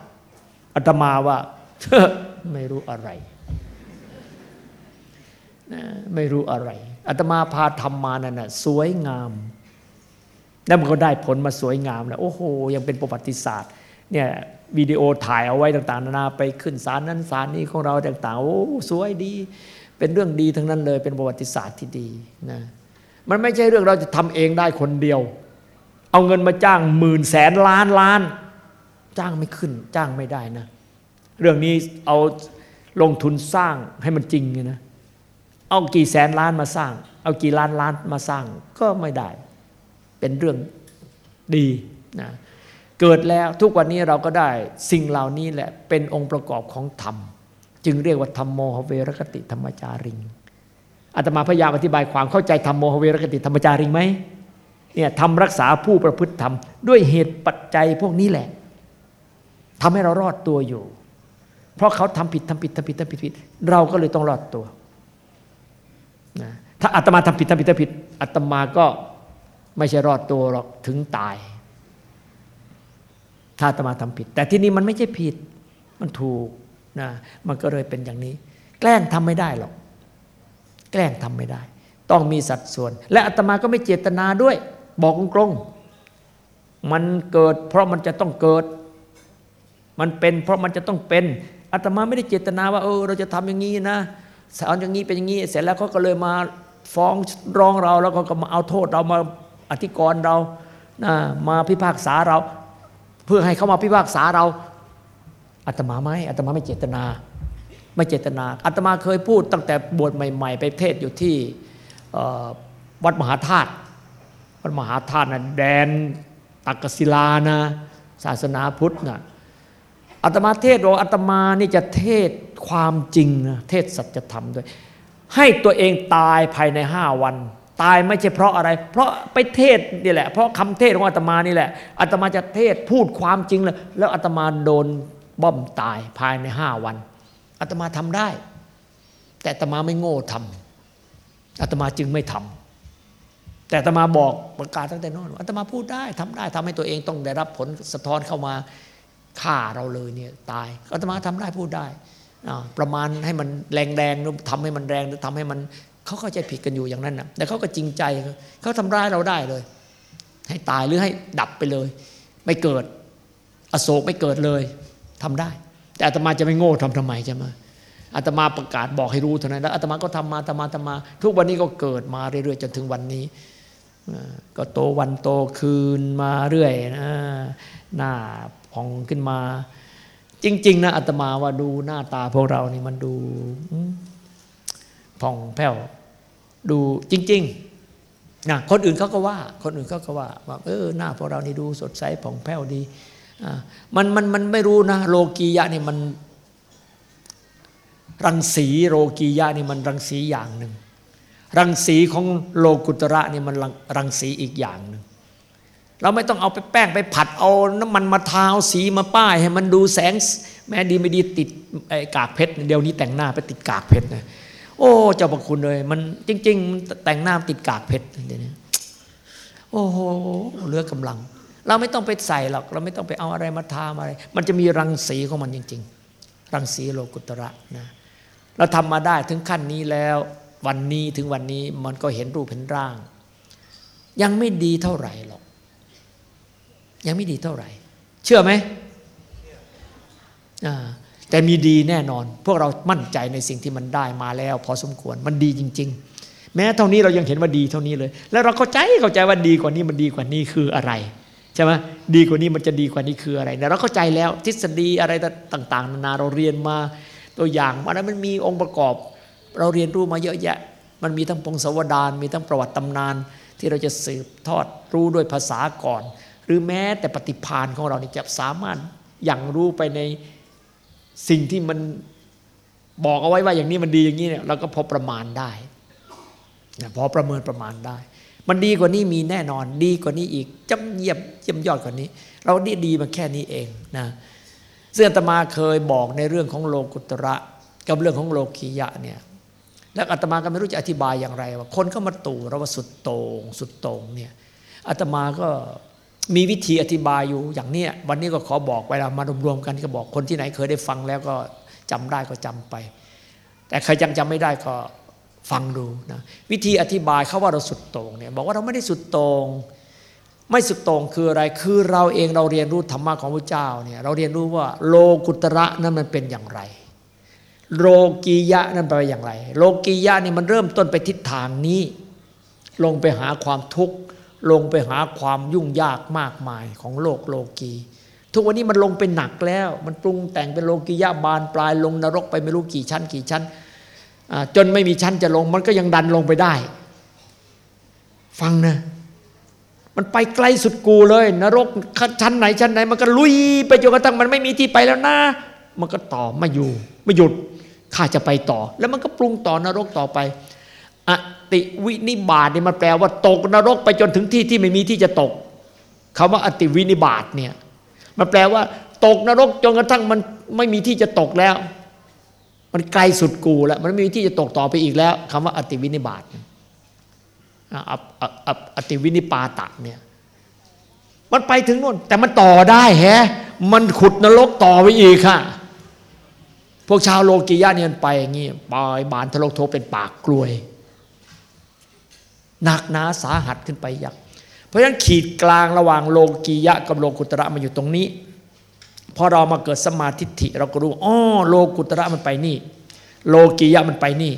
อาตมาว่าไม่รู้อะไรไม่รู้อะไรอาตมาพาทำมานั่นน่ะสวยงาม แล้วมันก็ได้ผลมาสวยงามนะโอ้โหยังเป็นประวัติศาสตร์เนี่ย วิดีโอถ่ายเอาไว้ต่างๆ นานาไปขึ้นศาลนั้นศาลนี้ของเราต่างๆโอ้สวยดี เป็นเรื่องดีทั้งนั้นเลยเป็นประวัติศาสตร์ที่ดีนะมันไม่ใช่เรื่องเราจะทำเองได้คนเดียว เอาเงินมาจ้างหมื่นแสนล้านล้าน จ้างไม่ขึ้น จ้างไม่ได้นะ เรื่องนี้เอาลงทุนสร้างให้มันจริงไงนะเอากี่แสนล้านมาสร้าง เอากี่ล้านล้านมาสร้างก็ไม่ได้ เป็นเรื่องดีนะ เกิดแล้วทุกวันนี้เราก็ได้สิ่งเหล่านี้แหละเป็นองค์ประกอบของธรรม จึงเรียกว่าธรรมโมหเวรกติธรรมจาริงอาตมาพยายามอธิบายความเข้าใจธรรมโมหเวรกติธรรมจาริงไหมเนี่ยทำรักษาผู้ประพฤติธรรม ด้วยเหตุปัจจัยพวกนี้แหละทำให้เรารอดตัวอยู่ เพราะเขาทำผิดทำผิดทำผิดทำผิดผิด เราก็เลยต้องรอดตัวนะถ้าอาตมาทำผิดทำผิดทำผิดอาตมาก็ไม่ใช่รอดตัวหรอกถึงตาย ถ้าอาตมาทำผิด แต่ที่นี้มันไม่ใช่ผิด มันถูกนะมันก็เลยเป็นอย่างนี้ แกล้งทำไม่ได้หรอก แกล้งทำไม่ได้ ต้องมีสัดส่วน และอาตมาก็ไม่เจตนาด้วย บอกตรงๆมันเกิด เพราะมันจะต้องเกิด มันเป็นเพราะมันจะต้องเป็นอาตมาไม่ได้เจตนาว่าเออเราจะทำอย่างนี้นะสอนอย่างนี้เป็นอย่างนี้ เสร็จแล้วเขาก็เลยมาฟ้องร้องเราแล้วก็มาเอาโทษเรามาอธิกรณ์เรานะมาพิพากษาเรา เพื่อให้เขามาพิพากษาเราอาตมาไม่อาตมาไม่เจตนา ไม่เจตนาอาตมาเคยพูดตั้งแต่บวชใหม่ ๆ ไปเทศอยู่ที่วัดมหาธาตุวัดมหาธาตุนะแดนตักกศิลานะ ศาสนาพุทธนะอาตมาเทศบอกอาตมานี่จะเทศความจริงนะเทศสัจธรรมด้วย ให้ตัวเองตายภายในห้าวัน ตายไม่ใช่เพราะอะไร เพราะไปเทศนี่แหละ เพราะคำเทศของอาตมานี่แหละอาตมาจะเทศพูดความจริงเลยแล้วอาตมาโดนบ้อมตายภายในห้าวันอาตมาทำได้ แต่อาตมาไม่โง่ทำอาตมาจึงไม่ทำแต่อาตมาบอกประกาศตั้งแต่นอนอาตมาพูดได้ทำได้ทำให้ตัวเองต้องได้รับผลสะท้อนเข้ามาฆ่าเราเลยเนี่ยตายอาตมาทำได้พูดได้ ประมาณให้มันแรงแรงหรือทำให้มันแรงหรือทำให้มัน เขาเข้าใจผิดกันอยู่อย่างนั้นนะแต่เขาก็จริงใจเขาทำร้ายเราได้เลย ให้ตายหรือให้ดับไปเลย ไม่เกิด อโศกไม่เกิดเลยทำได้ แต่อาตมาจะไม่โง่ทำทำไมใช่ไหมอาตมาประกาศบอกให้รู้เท่านั้นแล้วอาตมาก็ทำมาอาตมาทำมา ทุกวันนี้ก็เกิดมาเรื่อยๆจนถึงวันนี้ก็โตวันโตคืนมาเรื่อยนะหน้าพองขึ้นมา จริง ๆ นะอาตมาว่าดูหน้าตาพวกเรานี่มันดู ผ่องแผ้ว ดูจริงๆนะคนอื่นเขาก็ว่า คนอื่นเขาก็ว่าว่าเออหน้าพวกเรานี่ดูสดใสผ่องแผ้วดีมันมันมันไม่รู้นะ โลกียะนี่มัน รังสีโลกียะนี่มันรังสีอย่างหนึ่งรังสีของโลกุตระนี่มันรังสีอีกอย่างหนึ่งเราไม่ต้องเอาไปแป้งไปผัดเอาน้ำมันมาทาสีมาป้าย ให้มันดูแสงแม้ดีไม่ดีติดไอ้กากเพชรเดี๋ยวนี้แต่งหน้าไปติดกากเพชรนะ โอ้ เจ้าพระคุณเลย มันจริง ๆ มันแต่งหน้าติดกากเพชรเดี๋ยวนี้โอ้โหเลือกำลัง เราไม่ต้องไปใส่หรอก เราไม่ต้องไปเอาอะไรมาทาอะไร มันจะมีรังสีของมันจริง ๆ รังสีโลกุตระนะเราทำมาได้ถึงขั้นนี้แล้ว วันนี้ถึงวันนี้มันก็เห็นรูปเห็นร่าง ยังไม่ดีเท่าไหร่หรอก ยังไม่ดีเท่าไหร่ เชื่อไหม แต่มีดีแน่นอน พวกเรามั่นใจในสิ่งที่มันได้มาแล้ว พอสมควรมันดีจริง ๆ แม้เท่านี้เรายังเห็นว่าดีเท่านี้เลย แล้วเราเข้าใจเข้าใจว่าดีกว่านี้มันดีกว่านี้คืออะไรใช่ไหมดีกว่านี้มันจะดีกว่านี้คืออะไรเนี่ยเราเข้าใจแล้วทฤษฎีอะไรต่างๆนานาเราเรียนมาตัวอย่างมาแล้วมันมีองค์ประกอบ เราเรียนรู้มาเยอะแยะ มันมีทั้งพงศาวดารมีทั้งประวัติตำนาน ที่เราจะสืบทอดรู้ด้วยภาษาก่อน หรือแม้แต่ปฏิพานของเรานี่จะสามารถอย่างรู้ไปใน สิ่งที่มันบอกเอาไว้ว่าอย่างนี้มันดีอย่างนี้เนี่ยเราก็พอประมาณได้พอประเมินประมาณได้ มันดีกว่านี้มีแน่นอนดีกว่านี้อีกจำเยียบเยี่ยมยอดกว่านี้ เราดีดีมาแค่นี้เองนะเสื่อตมาเคยบอกในเรื่องของโลกุตระกับเรื่องของโลกียะเนี่ยแล้วอาตมาก็ไม่รู้จะอธิบายอย่างไรว่าคนเข้ามาตู่เราว่าสุดโต่งสุดโต่งเนี่ยอาตมาก็ มีวิธีอธิบายอยู่อย่างเนี้ยวันนี้ก็ขอบอกเวลามารวมๆกันก็บอกคนที่ไหนเคยได้ฟังแล้วก็จำได้ก็จำไป แต่ใครยังจำไม่ได้ก็ฟังดูนะวิธีอธิบายเขาว่าเราสุดโต่งเนี่ยบอกว่าเราไม่ได้สุดโต่งไม่สุดโต่งคืออะไรคือเราเองเราเรียนรู้ธรรมะของพระเจ้าเนี่ยเราเรียนรู้ว่าโลกุตระนั้นมันเป็นอย่างไร โลกียะนั้นไปอย่างไร โลกียะนี่มันเริ่มต้นไปทิศทางนี้ ลงไปหาความทุกข์ ลงไปหาความยุ่งยากมากมายของโลกโลกี ทุกวันนี้มันลงไปหนักแล้ว มันปรุงแต่งเป็นโลกียะบานปลายลงนรกไปไม่รู้กี่ชั้นกี่ชั้น จนไม่มีชั้นจะลงมันก็ยังดันลงไปได้ ฟังนะมันไปไกลสุดกูเลย นรกชั้นไหนชั้นไหน มันก็ลุยไปจนกระทั่งมันไม่มีที่ไปแล้วนะ มันก็ต่อไม่อยู่ไม่หยุดข้าจะไปต่อ แล้วมันก็ปรุงต่อนรกต่อไป อ ติวินิบาตเนี่ยมันแปลว่าตกนรกไปจนถึงที่ที่ไม่มีที่จะตกคาว่าอติวินิบาตเนี่ยมันแปลว่า ตกนรกจนกระทั่งมันไม่มีที่จะตกแล้ว มันไกลสุดกูแล้ว มันไม่มีที่จะตกต่อไปอีกแล้วคำว่าอติวินิบาตอติวินิปาตะเนี่ยมันไปถึงนู่นแต่มันต่อได้แฮะมันขุดนรกต่อไปอีกค่ะ พวกชาวโลกียะเนี่ยไปอย่างนี้ปอยบานทะลกโทเป็นปากกลวย หนักหนาสาหัสขึ้นไปยักเพราะฉะนั้นขีดกลางระหว่างโลกียะกับโลกุตระมาอยู่ตรงนี้พอเรามาเกิดสมาธิิเราก็รู้อ๋อโลกุตระมันไปนี่ โลกียะมันไปนี่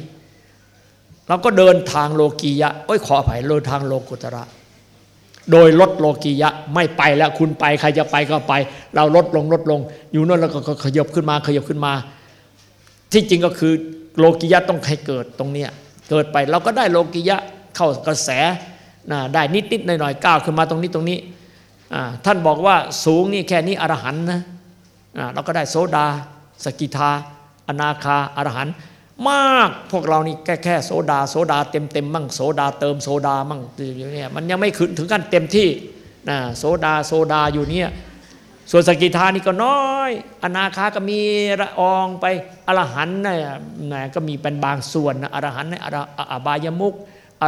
เราก็เดินทางโลกียะโอ้ยขออภัยเดินทางโลกุตระ โดยลดโลกียะไม่ไปแล้วคุณไปใครจะไปก็ไป เราลดลงลดลง อยู่นั่นแล้วก็ขยบขึ้นมาขยบขึ้นมา ที่จริงก็คือโลกียะต้องให้เกิดตรงเนี้ยเกิดไปเราก็ได้โลกียะ เข้ากระแสนะได้นิดนิดหน่อยหน่อยก้าวขึ้นมาตรงนี้ตรงนี้ท่านบอกว่าสูงนี่แค่นี้อรหันนะเราก็ได้โซดา สกิทา อนาคาอรหันมากพวกเรานี่แค่แค่โซดา โซดาเต็มเต็มมั่งโซดาเติมโซดามั่งอยู่เนี่ยมันยังไม่ขึ้นถึงขั้นเต็มที่นะโซดาโซดาอยู่เนี่ยส่วนสกิทานี่ก็น้อย อนาคาก็มีระอองไปอรหันต์นะก็มีเป็นบางส่วนนะอรหันต์ในอบายมุก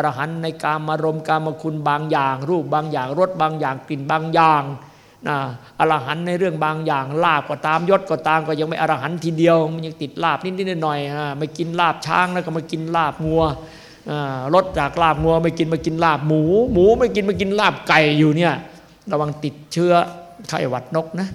รหันต์ในการมารมการมคุณบางอย่าง รูปบางอย่างรสบางอย่างกลิ่นบางอย่างนะอรหันต์ในเรื่องบางอย่างลาบก็ตามยศก็ตามก็ยังไม่อรหันต์ทีเดียว มันยังติดลาบนิดๆหน่อยๆไม่กินลาบช้างแล้วก็มากินลาบงัวรสจากลาบงัวไม่กินมากินลาบหมู หมูไม่กินมากินลาบไก่อยู่เนี่ยระวังติดเชื้อไข้หวัดนกนะ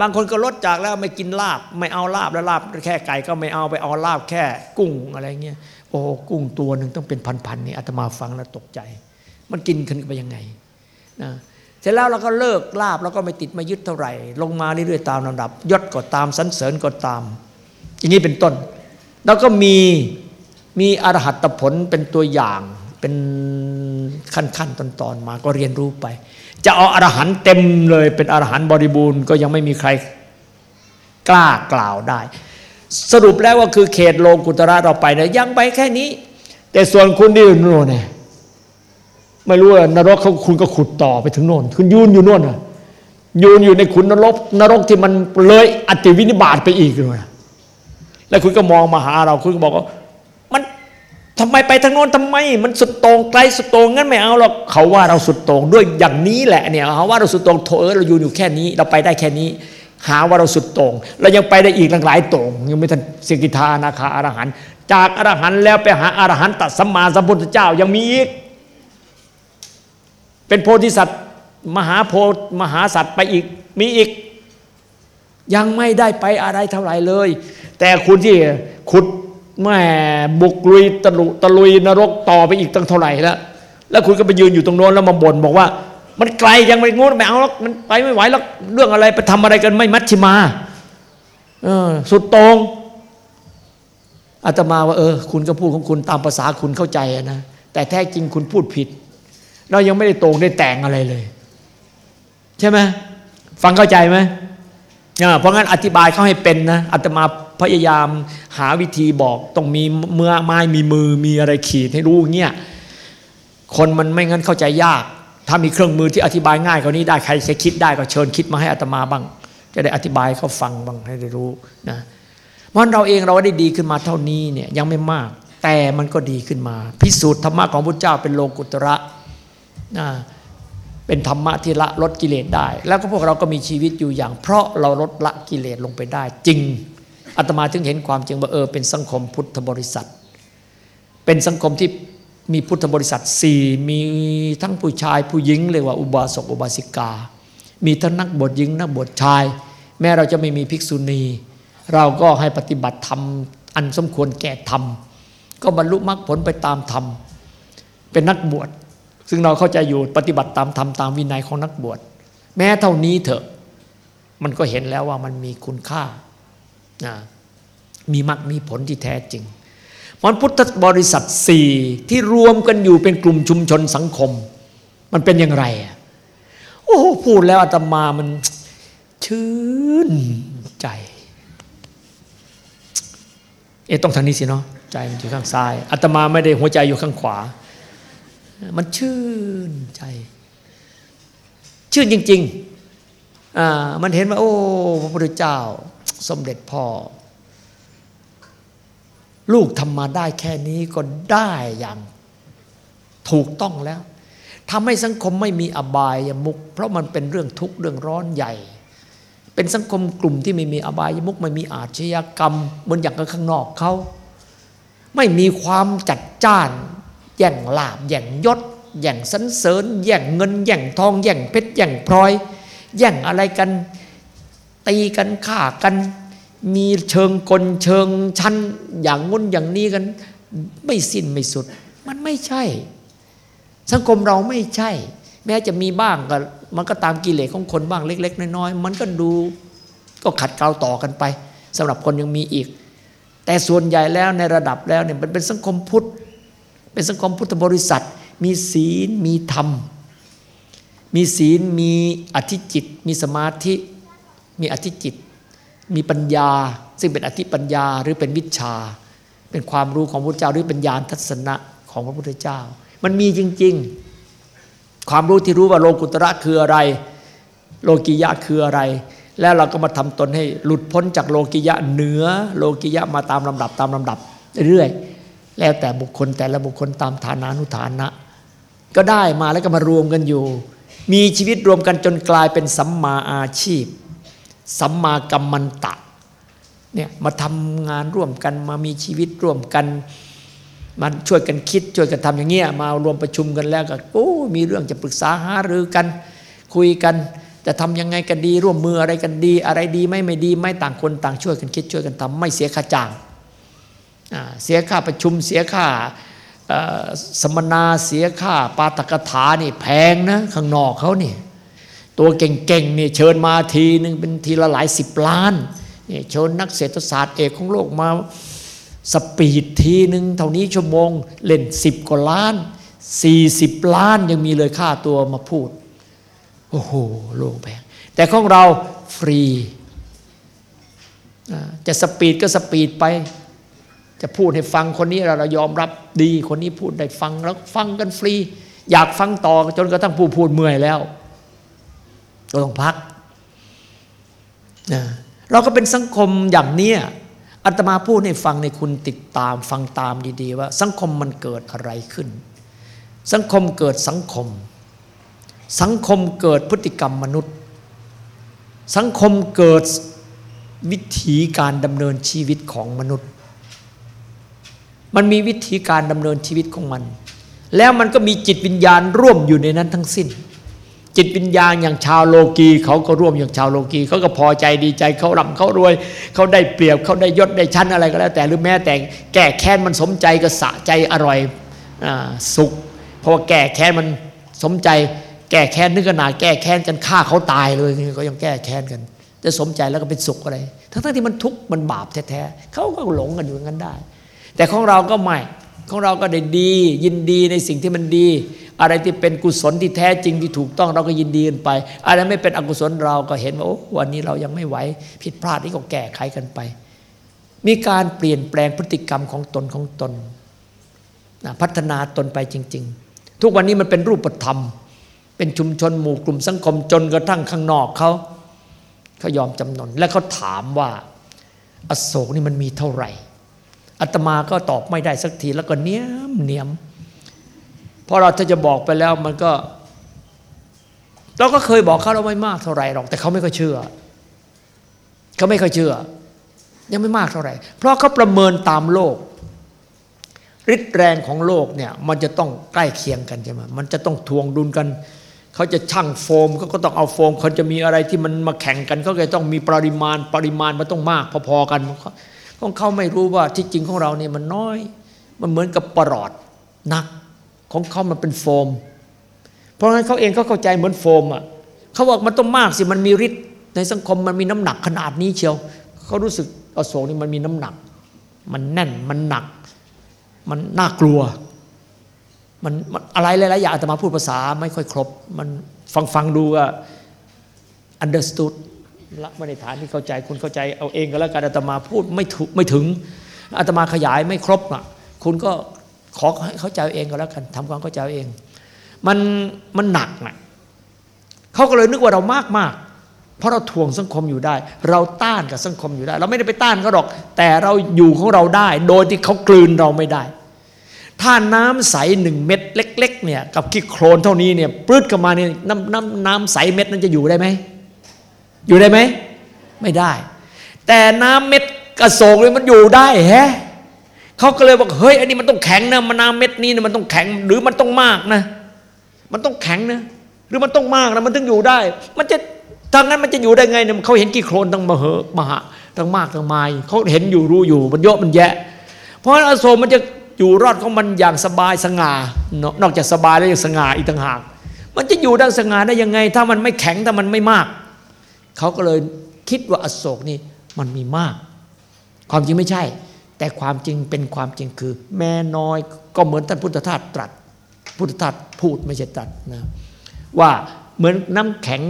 บางคนก็ลดจากแล้วไม่กินลาบ ไม่เอาลาบแล้วลาบแค่ไก่ก็ไม่เอาไปเอาลาบแค่กุ้งอะไรเงี้ย โอ้กุ้งตัวหนึ่งต้องเป็นพันๆนี่อาตมาฟังแล้วตกใจ มันกินขึ้นไปยังไงนะเสร็จแล้วเราก็เลิกลาบแล้วก็ไม่ติดไม่ยึดเท่าไหร่ ลงมาเรื่อยๆตามลำดับยศก็ตามสันเสริญก็ตาม อย่างนี้เป็นต้น แล้วก็มีมีอรหัตผลเป็นตัวอย่างเป็นขั้นๆตอนๆมาก็เรียนรู้ไป จะเอาอรหันเต็มเลยเป็นอรหันบริบูรณ์ก็ยังไม่มีใครกล้ากล่าวได้ สรุปแล้วว่าคือเขตโลกุตระเราไปเนี่ยยังไปแค่นี้ แต่ส่วนคุณนี่โน่นเนี่ยไม่รู้ว่านรกเขาคุณก็ขุดต่อไปถึงโน่นคุณยืนอยู่โน่นยืนอยู่ในขุนนรก นรกที่มันเลยอติวินิบาตไปอีกเลยแล้วคุณก็มองมาหาเราคุณก็บอกว่ามันทำไมไปทางโน้นทำไม มันสุดโต่งไกลสุดโต่งงั้นไม่เอาหรอกเขาว่าเราสุดโต่งด้วยอย่างนี้แหละเนี่ยเขาว่าเราสุดโต่งโถเออเราอยู่อยู่แค่นี้ เราไปได้แค่นี้ หาว่าเราสุดโต่งเรายังไปได้อีกหลายโต่งยังไม่ทันสกิทานาคาอรหันจากอรหันแล้วไปหาอรหันตัดสัมมาสัมพุทธเจ้ายังมีอีก เป็นโพธิสัตว์มหาโพมหาสัตว์ไปอีกมีอีก ยังไม่ได้ไปอะไรเท่าไหร่เลย แต่คุณที่ขุดแม่บุกลุยตะลุตะลุยนรกต่อไปอีกตั้งเท่าไหร่แล้วแล้วคุณก็ไปยืนอยู่ตรงโน้นแล้วมาบ่นบอกว่า มันไกลยังไม่งดไม่เอาแล้วมันไปไม่ไหวแล้วเรื่องอะไรไปทำอะไรกันไม่มัชชิมาเออสุดตรงอาตมาว่าเออ คุณก็พูดของคุณตามภาษาคุณเข้าใจนะแต่แท้จริงคุณพูดผิด เรายังไม่ได้โตงได้แต่งอะไรเลย ใช่ไหมฟังเข้าใจไหมเพราะงั้นอธิบายเขาให้เป็นนะอาตมาพยายามหาวิธีบอกต้องมีเมื่อไม้มีมือมีอะไรขีดให้รู้เงี้ยคนมันไม่งั้นเข้าใจยาก ถ้ามีเครื่องมือที่อธิบายง่ายกว่านี้ได้ใครจะคิดได้ก็เชิญคิดมาให้อาตมาบ้าง จะได้อธิบายเขาฟังบ้างให้ได้รู้นะเพราะเราเองเราได้ดีขึ้นมาเท่านี้เนี่ยยังไม่มาก แต่มันก็ดีขึ้นมา พิสูจน์ธรรมะของพระเจ้าเป็นโลกุตระเป็นธรรมะที่ละลดกิเลสได้ แล้วก็พวกเราก็มีชีวิตอยู่อย่าง เพราะเราลดละกิเลสลงไปได้ จริงอาตมาถึงเห็นความจริงว่าเออเป็นสังคมพุทธบริษัท เป็นสังคมที่ มีพุทธบริษัทสี่มีทั้งผู้ชายผู้หญิงเรียกว่าอุบาสกอุบาสิกา มีทั้งนักบวชหญิงนักบวชชาย แม้เราจะไม่มีภิกษุณี เราก็ให้ปฏิบัติธรรมอันสมควรแก่ธรรม ก็บรรลุมรรคผลไปตามธรรม เป็นนักบวช ซึ่งเราเข้าใจอยู่ปฏิบัติตามธรรมตามวินัยของนักบวช แม้เท่านี้เถอะ มันก็เห็นแล้วว่ามันมีคุณค่านะมีมรรคมีผลที่แท้จริง มันพุทธบริษัทสี่ที่รวมกันอยู่เป็นกลุ่มชุมชนสังคม มันเป็นอย่างไรอะโอ้พูดแล้วอาตมามันชื่นใจ เอ๊ะต้องทางนี้สิเนาะใจมันอยู่ข้างซ้ายอาตมาไม่ได้หัวใจอยู่ข้างขวา มันชื่นใจ ชื่นจริง ๆ อ่ามันเห็นว่า โอ้พระพุทธเจ้า สมเด็จพ่อ ลูกทำมาได้แค่นี้ก็ได้อย่างถูกต้องแล้วทำให้สังคมไม่มีอบายมุกเพราะมันเป็นเรื่องทุกข์เรื่องร้อนใหญ่ เป็นสังคมกลุ่มที่ไม่มีอบายมุกไม่มีอาชญากรรมเหมือนอย่างข้างนอกเขาไม่มีความจัดจ้าน แย่งลาบแย่งยศแย่งสันเสริญ แย่งเงิน แย่งทอง แย่งเพชรแย่งพลอย แย่งอะไรกัน ตีกันฆ่ากัน มีเชิงกลเชิงชั้น อย่างงุ้นอย่างนี้กัน ไม่สิ้นไม่สุด มันไม่ใช่ สังคมเราไม่ใช่ แม้จะมีบ้างก็มันก็ตามกิเลสของคนบ้างเล็ก ๆ น้อยๆมันก็ดูก็ขัดเกลาต่อกันไปสำหรับคนยังมีอีก แต่ส่วนใหญ่แล้วในระดับแล้วเนี่ยมันเป็นสังคมพุทธ เป็นสังคมพุทธบริษัท มีศีลมีธรรม มีศีลมีอธิจิต มีสมาธิ มีอธิจิต มีปัญญา ซึ่งเป็นอธิปัญญาหรือเป็นวิชา เป็นความรู้ของพระเจ้าหรือเป็นญาณทัศนะของพระพุทธเจ้า มันมีจริง ๆ ความรู้ที่รู้ว่าโลกุตระคืออะไร โลกิยะคืออะไร แล้วเราก็มาทำตนให้หลุดพ้นจากโลกิยะเหนือโลกิยะมาตามลำดับตามลำดับเรื่อยๆแล้วแต่บุคคลแต่ละบุคคลตามฐานานุฐานะ ก็ได้มาแล้วก็มารวมกันอยู่ มีชีวิตรวมกันจนกลายเป็นสัมมาอาชีพ สัมมากัมมันตะเนี่ยมาทำงานร่วมกันมามีชีวิตร่วมกันมันช่วยกันคิดช่วยกันทำอย่างเงี้ยมารวมประชุมกันแล้วก็โอ้มีเรื่องจะปรึกษาหารือกัน คุยกัน จะทำยังไงกันดี ร่วมมืออะไรกันดี อะไรดีไม่ไม่ดีไม่ต่างคนต่างช่วยกันคิดช่วยกันทำไม่เสียค่าจ้างเสียค่าประชุมเสียค่าเอ่อสมมนาเสียค่าปาตกถานี่แพงนะข้างนอกเขานี่ ตัวเก่งๆนี่เชิญมาทีหนึ่งเป็นทีละหลายสิบล้านนี่เชิญนักเศรษฐศาสตร์เอกของโลกมา speech ทีหนึ่งเท่านี้ชั่วโมงเล่นสิบกว่าล้านสี่สิบล้านยังมีเลยค่าตัวมาพูด โอ้โห โลกแพงแต่ของเราฟรี จะ speech ก็ speech ไป จะพูดให้ฟังคนนี้เราเรายอมรับดีคนนี้พูดได้ฟังแล้วฟังกันฟรี อยากฟังต่อจนกระทั่งผู้พูดเมื่อยแล้ว ก็ต้องพักนะเราก็เป็นสังคมอย่างเนี้ยอาตมาพูดให้ฟังในคุณติดตามฟังตามดีๆว่า สังคมมันเกิดอะไรขึ้น สังคมเกิดสังคม สังคมเกิดพฤติกรรมมนุษย์ สังคมเกิดวิถีการดำเนินชีวิตของมนุษย์ มันมีวิธีการดำเนินชีวิตของมัน แล้วมันก็มีจิตวิญญาณร่วมอยู่ในนั้นทั้งสิ้น จิตวิญญาณอย่างชาวโลกีเขาก็ร่วมอย่างชาวโลกีเขาก็พอใจดีใจเขาร่ำเขารวย เขาได้เปรียบเขาได้ยศได้ชั้นอะไรก็แล้วแต่หรือแม้แต่แก้แค้นมันสมใจก็สะใจอร่อยอสุข เพราะว่าแก้แค้นมันสมใจแก้แค้นนึกขนาดแก้แค้นกันฆ่าเขาตายเลยก็ยังแก้แค้นกันจะสมใจแล้วก็เป็นสุขอะไร ทั้งๆที่มันทุกข์มันบาปแท้ๆเขาก็หลงกันอยู่งั้นได้ แต่ของเราก็ไม่ของเราก็ได้ดี ยินดีในสิ่งที่มันดี อะไรที่เป็นกุศลที่แท้จริงที่ถูกต้องเราก็ยินดีกันไป อะไรไม่เป็นอกุศลเราก็เห็นว่าโอ้วันนี้เรายังไม่ไหวผิดพลาดนี่ก็แก้ไขกันไป มีการเปลี่ยนแปลงพฤติกรรมของตนของตนนะพัฒนาตนไปจริง ๆ ทุกวันนี้มันเป็นรูปธรรม เป็นชุมชนหมู่กลุ่มสังคมจนกระทั่งข้างนอกเขาเขายอมจำนนและเขาถามว่า อโศกนี่มันมีเท่าไหร่อาตมาก็ตอบไม่ได้สักทีแล้วก็เนียมเนียม เพราะเราถ้าจะบอกไปแล้วมันก็ เราก็เคยบอกเขาเราไม่มากเท่าไหร่หรอก แต่เขาไม่ค่อยเชื่อ เขาไม่ค่อยเชื่อ ยังไม่มากเท่าไหร่ เพราะเขาประเมินตามโลกฤทธิ์แรงของโลกเนี่ยมันจะต้องใกล้เคียงกันใช่ไหมมันจะต้องทวงดุลกัน เขาจะชั่งโฟมเขาก็ต้องเอาโฟมเขาจะมีอะไรที่มันมาแข่งกันเขาก็ต้องมีปริมาณปริมาณมันต้องมากพอๆกันของเขาไม่รู้ว่าที่จริงของเราเนี่ยมันน้อย มันเหมือนกับปรอดนัก ของเขามันเป็นโฟม เพราะงั้นเขาเองเขาเข้าใจเหมือนโฟมอะเขาบอกมันต้องมากสิมันมีฤทธิ์ในสังคมมันมีน้ำหนักขนาดนี้เชียวเขารู้สึกอโศกนี่มันมีน้ำหนัก มันแน่นมันหนัก มันน่ากลัวมันอะไรหลายๆอย่างอาตมาพูดภาษาไม่ค่อยครบ มันฟังฟังดูก็ understood ละไม่ได้ฐานที่เข้าใจคุณเข้าใจเอาเองก็แล้วกันอาตมาพูดไม่ถูกไม่ถึงอาตมาขยายไม่ครบอะคุณก็ ขอให้เขาใจเองก็แล้วกันทำความเข้าใจเอง มันมันหนักอะเขาก็เลยนึกว่าเรามากมากเพราะเราทวงสังคมอยู่ได้ เราต้านกับสังคมอยู่ได้ เราไม่ได้ไปต้านเขาหรอก แต่เราอยู่ของเราได้ โดยที่เขากลืนเราไม่ได้ ถ้าน้ำใสหนึ่งเม็ดเล็ก ๆ เนี่ยกับขี้โคลนเท่านี้เนี่ยปลื้ดเข้ามาเนี่ยน้ำน้ำน้ำใสเม็ดนั้นจะอยู่ได้ไหมอยู่ได้ไหมไม่ได้ แต่น้ำเม็ดกระโศกเลยมันอยู่ได้แฮะ เขาก็เลยบอกเฮ้ยอันนี้มันต้องแข็งนะมันน้ำเม็ดนี้นะมันต้องแข็ง หรือมันต้องมากนะ มันต้องแข็งนะ หรือมันต้องมากนะมันถึงอยู่ได้ มันจะถ้างั้นมันจะอยู่ได้ไงเนี่ยเขาเห็นกี่โคลนตั้งมหอมหาตั้งมากตั้งมายเขาเห็นอยู่รู้อยู่ มันเยอะมันแยะ เพราะอโศกมันจะอยู่รอดของมันอย่างสบายสง่านอกจากสบายแล้วยังสง่าอีกต่างหาก มันจะอยู่ดังสง่าได้ยังไง ถ้ามันไม่แข็งถ้ามันไม่มาก เขาก็เลยคิดว่าอโศกนี่มันมีมาก ความจริงไม่ใช่ แต่ความจริงเป็นความจริงคือ แม่น้อยก็เหมือนท่านพุทธทาสตรัส พุทธทาสพูดไม่ใช่ตรัสนะว่าเหมือนน้ำแข็ง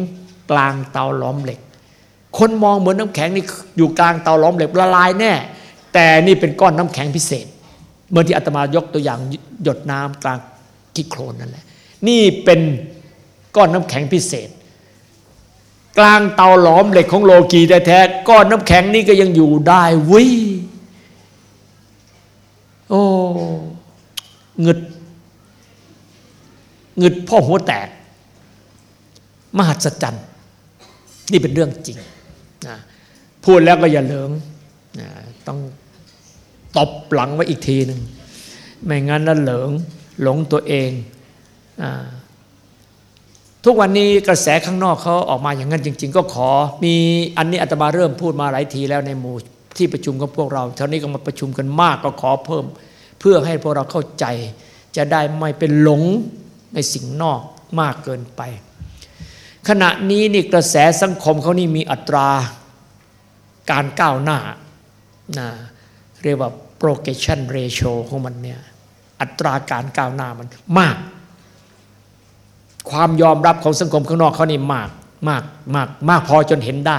กลางเตาล้อมเหล็ก คนมองเหมือนน้ำแข็งนี่อยู่กลางเตาล้อมเหล็กละลายแน่ แต่นี่เป็นก้อนน้ำแข็งพิเศษเมื่อที่อาตมายกตัวอย่างหยดน้ำกลางกิโครนนั่นแหละ นี่เป็นก้อนน้ำแข็งพิเศษ กลางเตาหลอมเหล็กของโลกีแท้ๆก้อนน้ำแข็งนี่ก็ยังอยู่ได้วิ โอ้เงึดเงึดพ่อหัวแตก มหัศจรรย์นี่เป็นเรื่องจริงนะพูดแล้วก็อย่าเหลิงนะต้องตบหลังไว้อีกทีหนึ่งไม่งั้นแล้วเหลิงหลงตัวเองอทุกวันนี้กระแสข้างนอกเขาออกมาอย่างนั้นจริง ๆ ก็ขอมีอันนี้อาตมาเริ่มพูดมาหลายทีแล้วในหมู่ ที่ประชุมของพวกเราเท่านี้ก็มาประชุมกันมากก็ขอเพิ่ม เพื่อให้พวกเราเข้าใจ จะได้ไม่เป็นหลงในสิ่งนอกมากเกินไป ขณะนี้นี่กระแสสังคมเขานี่มีอัตราการก้าวหน้านะเรียกว่า progression ratio ของมันเนี่ยอัตราการก้าวหน้ามันมาก ความยอมรับของสังคมข้างนอกเขานี่มากมากมากมากพอจนเห็นได้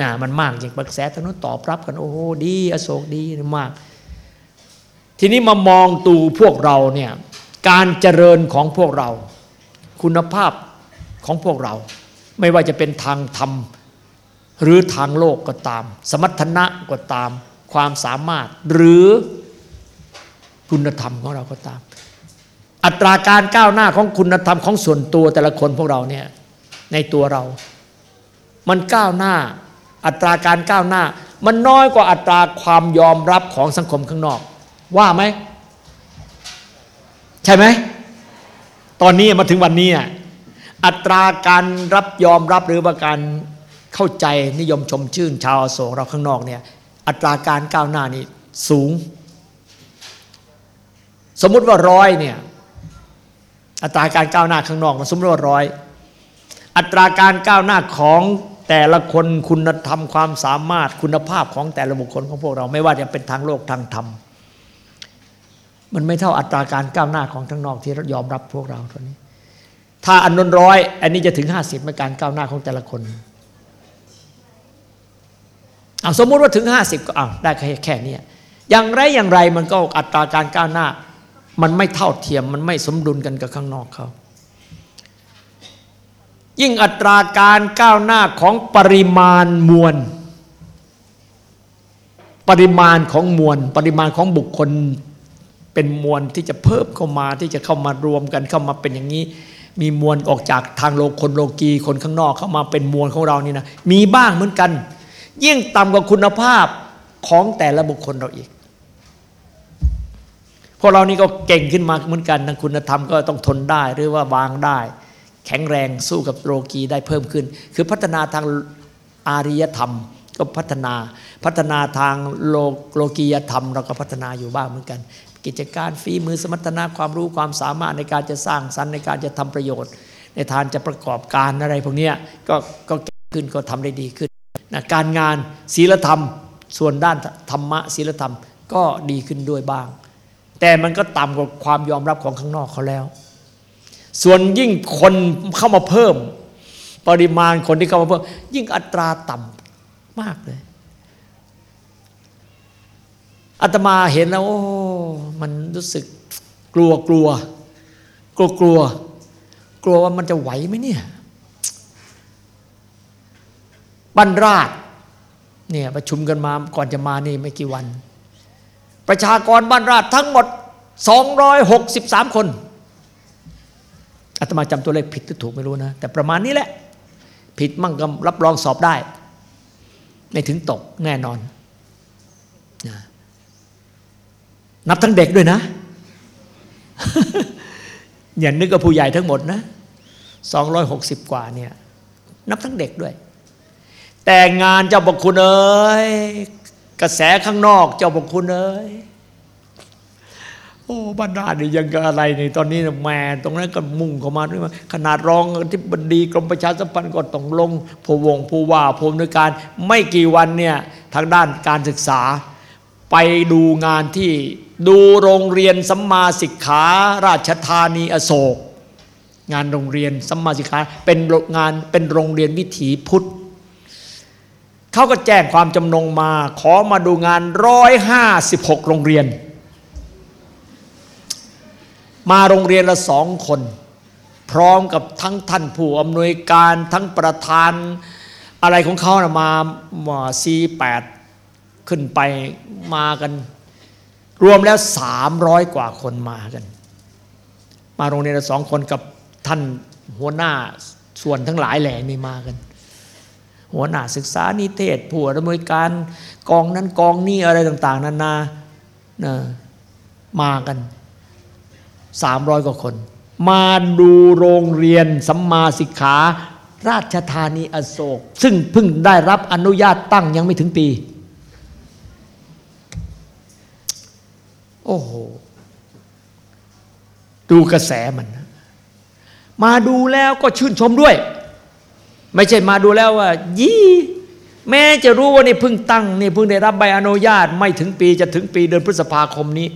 นะมันมากอย่างกระแสทางนู้นตอบรับกันโอ้โหดี อโศกดีมาก ทีนี้มามองตูพวกเราเนี่ยการเจริญของพวกเรา คุณภาพของพวกเรา ไม่ว่าจะเป็นทางธรรม หรือทางโลกก็ตาม สมรรถนะก็ตาม ความสามารถหรือคุณธรรมของเราก็ตาม อัตราการก้าวหน้าของคุณธรรมของส่วนตัวแต่ละคนพวกเราเนี่ยในตัวเรา มันก้าวหน้า อัตราการก้าวหน้า มันน้อยกว่าอัตราความยอมรับของสังคมข้างนอก ว่าไหม ใช่ไหม ตอนนี้มาถึงวันนี้อัตราการรับยอมรับหรือว่าการเข้าใจนิยมชมชื่น ชาวโศกเราข้างนอกเนี่ย อัตราการก้าวหน้านี่สูง สมมุติว่าร้อยเนี่ยอัตราการก้าวหน้าข้างนอกมันสมมติว่าร้อยอัตราการก้าวหน้าของ แต่ละคนคุณธรรมความสามารถคุณภาพของแต่ละบุคคลของพวกเราไม่ว่าจะเป็นทางโลกทางธรรม มันไม่เท่าอัตราการก้าวหน้าของทั้งนอกที่ยอมรับพวกเราเท่านี้ ถ้าอันนนร้อยอันนี้จะถึงห้าสิบในการก้าวหน้าของแต่ละคนเอาสมมุติว่าถึงห้าสิบก็เอาได้แค่แค่นี้อย่างไรอย่างไรมันก็อัตราการก้าวหน้า มันไม่เท่าเทียมมันไม่สมดุลกันกับข้างนอกเขา ยิ่งอัตราการก้าวหน้าของปริมาณมวล ปริมาณของมวล ปริมาณของบุคคลเป็นมวลที่จะเพิ่มเข้ามาที่จะเข้ามารวมกันเข้ามาเป็นอย่างนี้ มีมวลออกจากทางโลกคนโลกีคนข้างนอกเข้ามาเป็นมวลของเรานี่นะมีบ้างเหมือนกัน ยิ่งต่ำกว่าคุณภาพของแต่ละบุคคลเราอีกพวกเรานี่ก็เก่งขึ้นมาเหมือนกันทางคุณธรรมก็ต้องทนได้หรือว่าวางได้ แข็งแรงสู้กับโลกีได้เพิ่มขึ้น คือพัฒนาทางอาริยธรรมก็พัฒนาพัฒนาทางโลโลกียธรรม เราก็พัฒนาอยู่บ้างเหมือนกัน กิจการฝีมือสมรรถนะความรู้ความสามารถในการจะสร้างสรรค์ในการจะทำประโยชน์ ในทางจะประกอบการอะไรพวกนี้ก็ก็เก่งขึ้นก็ทำได้ดีขึ้นนะการงานศีลธรรมส่วนด้านธรรมะศีลธรรมก็ดีขึ้นด้วยบ้าง แต่มันก็ต่ำกว่าความยอมรับของข้างนอกเขาแล้ว ส่วนยิ่งคนเข้ามาเพิ่ม ปริมาณคนที่เข้ามาเพิ่ม ยิ่งอัตราต่ำมากเลยอาตมาเห็นแล้ว โอ้มันรู้สึกกลัวกลัว กลัวกลัว กลัวว่ามันจะไหวไหมเนี่ยบันราชเนี่ยประชุมกันมาก่อนจะมานี่ไม่กี่วัน ประชากรบ้านราชทั้งหมด 263 คน อาตมาจำตัวเลขผิดหรือถูกไม่รู้นะ แต่ประมาณนี้แหละ ผิดมั่งก็รับรองสอบได้ ไม่ถึงตกแน่นอนนะนับทั้งเด็กด้วยนะ อย่านึกว่าผู้ใหญ่ทั้งหมดนะ260กว่าเนี่ย นับทั้งเด็กด้วย แต่งานเจ้าบกคุณเอ้ยกระแสข้างนอกเจ้าบกคุณเอ้ย อ้บ้านนานี่ยังกับอะไรนี่ตอนนี้แม่ตรงนั้นก็มุ่งเข้ามาด้วยว่าขนาดรองที่บดีกรมประชาสัมพันธ์ก็ต้องลงผู้วงผู้ว่าผู้นวยการไม่กี่วันเนี่ยทางด้านการศึกษา ไปดูงานที่ดูโรงเรียนสัมมาสิกขาราชธานีอโศก งานโรงเรียนสัมมาสิกขาเป็นงานเป็นโรงเรียนวิถีพุทธเขาก็แจ้งความจำนงมา ขอมาดูงานร้อยห้าสิบหกโรงเรียน มาโรงเรียนละสองคน พร้อมกับทั้งท่านผู้อำนวยการทั้งประธาน อะไรของเขานะมามาซีแปดขึ้นไปมากัน รวมแล้วสามร้อยกว่าคนมากัน มาโรงเรียนละสองคนกับท่านหัวหน้าส่วนทั้งหลายแหล่นี่มากันหัวหน้าศึกษานิเทศผู้อำนวยการกองนั้นกองนี้อะไรต่าง ๆนานานะมากัน สามร้อยกว่าคน มาดูโรงเรียนสัมมาสิกขาราชธานีอโศก ซึ่งเพิ่งได้รับอนุญาตตั้งยังไม่ถึงปี โอ้โห ดูกระแสมัน มาดูแล้วก็ชื่นชมด้วย ไม่ใช่มาดูแล้วว่า ยี่แม้จะรู้ว่านี่เพิ่งตั้งนี่เพิ่งได้รับใบอนุญาตไม่ถึงปีจะถึงปีเดือนพฤษภาคมนี้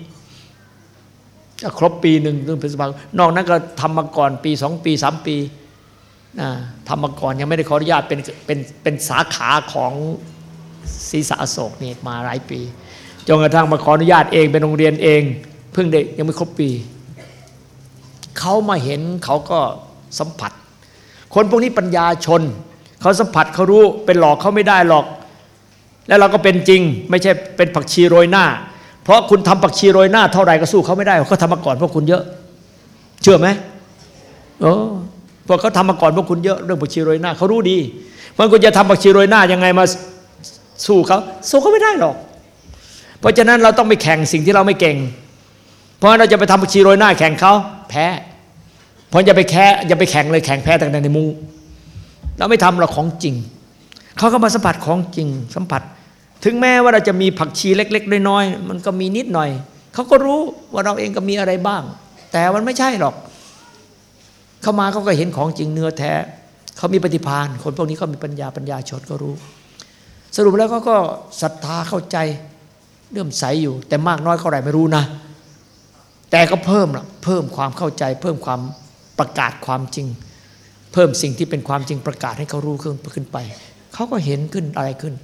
ครบปีหนึ่งเดือนพฤษภาคมนอกนั้นก็ทำมาก่อนปีสองปีสามปีนะทำมาก่อนยังไม่ได้ขออนุญาตเป็นเป็นเป็นสาขาของศรีสะโศกนี่มาหลายปีจนกระทั่งมาขออนุญาตเองเป็นโรงเรียนเอง เพิ่งได้ยังไม่ครบปีเขามาเห็นเขาก็สัมผัส คนพวกนี้ปัญญาชนเขาสัมผัสเขารู้เป็นหลอกเขาไม่ได้หรอก แล้วเราก็เป็นจริง ไม่ใช่เป็นผักชีโรยหน้า เพราะคุณทำผักชีโรยหน้าเท่าไรก็สู้เขาไม่ได้เขาทำมาก่อนพวกคุณเยอะ เชื่อไหมโอ้พวกเขาทำมาก่อนพวกคุณเยอะเรื่องผักชีโรยหน้าเขารู้ดีเพราะคุณจะทำผักชีโรยหน้ายังไงมาสู้เขาสู้เขาไม่ได้หรอก เพราะฉะนั้นเราต้องไปแข่งสิ่งที่เราไม่เก่ง เพราะเราจะไปทำผักชีโรยหน้าแข่งเขาแพ้เพราะอย่าไปแค่อย่าไปแข่งเลยแข่งแพ้แต่ในมุงเราไม่ทำเราของจริงเขาก็มาสัมผัสของจริง สัมผัส ถึงแม้ว่าเราจะมีผักชีเล็ก ๆ น้อยๆมันก็มีนิดหน่อย เขาก็รู้ว่าเราเองก็มีอะไรบ้าง แต่มันไม่ใช่หรอก เข้ามาเขาก็เห็นของจริงเนื้อแท้ เขามีปฏิภาณคนพวกนี้เขามีปัญญาปัญญาชนก็รู้ สรุปแล้วเขาก็ศรัทธาเข้าใจเริ่มใสอยู่ แต่มากน้อยเท่าไหร่ไม่รู้นะ แต่ก็เพิ่มละเพิ่มความเข้าใจ เพิ่มความประกาศความจริง เพิ่มสิ่งที่เป็นความจริงประกาศให้เขารู้ขึ้นขึ้นไป เขาก็เห็นขึ้นอะไรขึ้น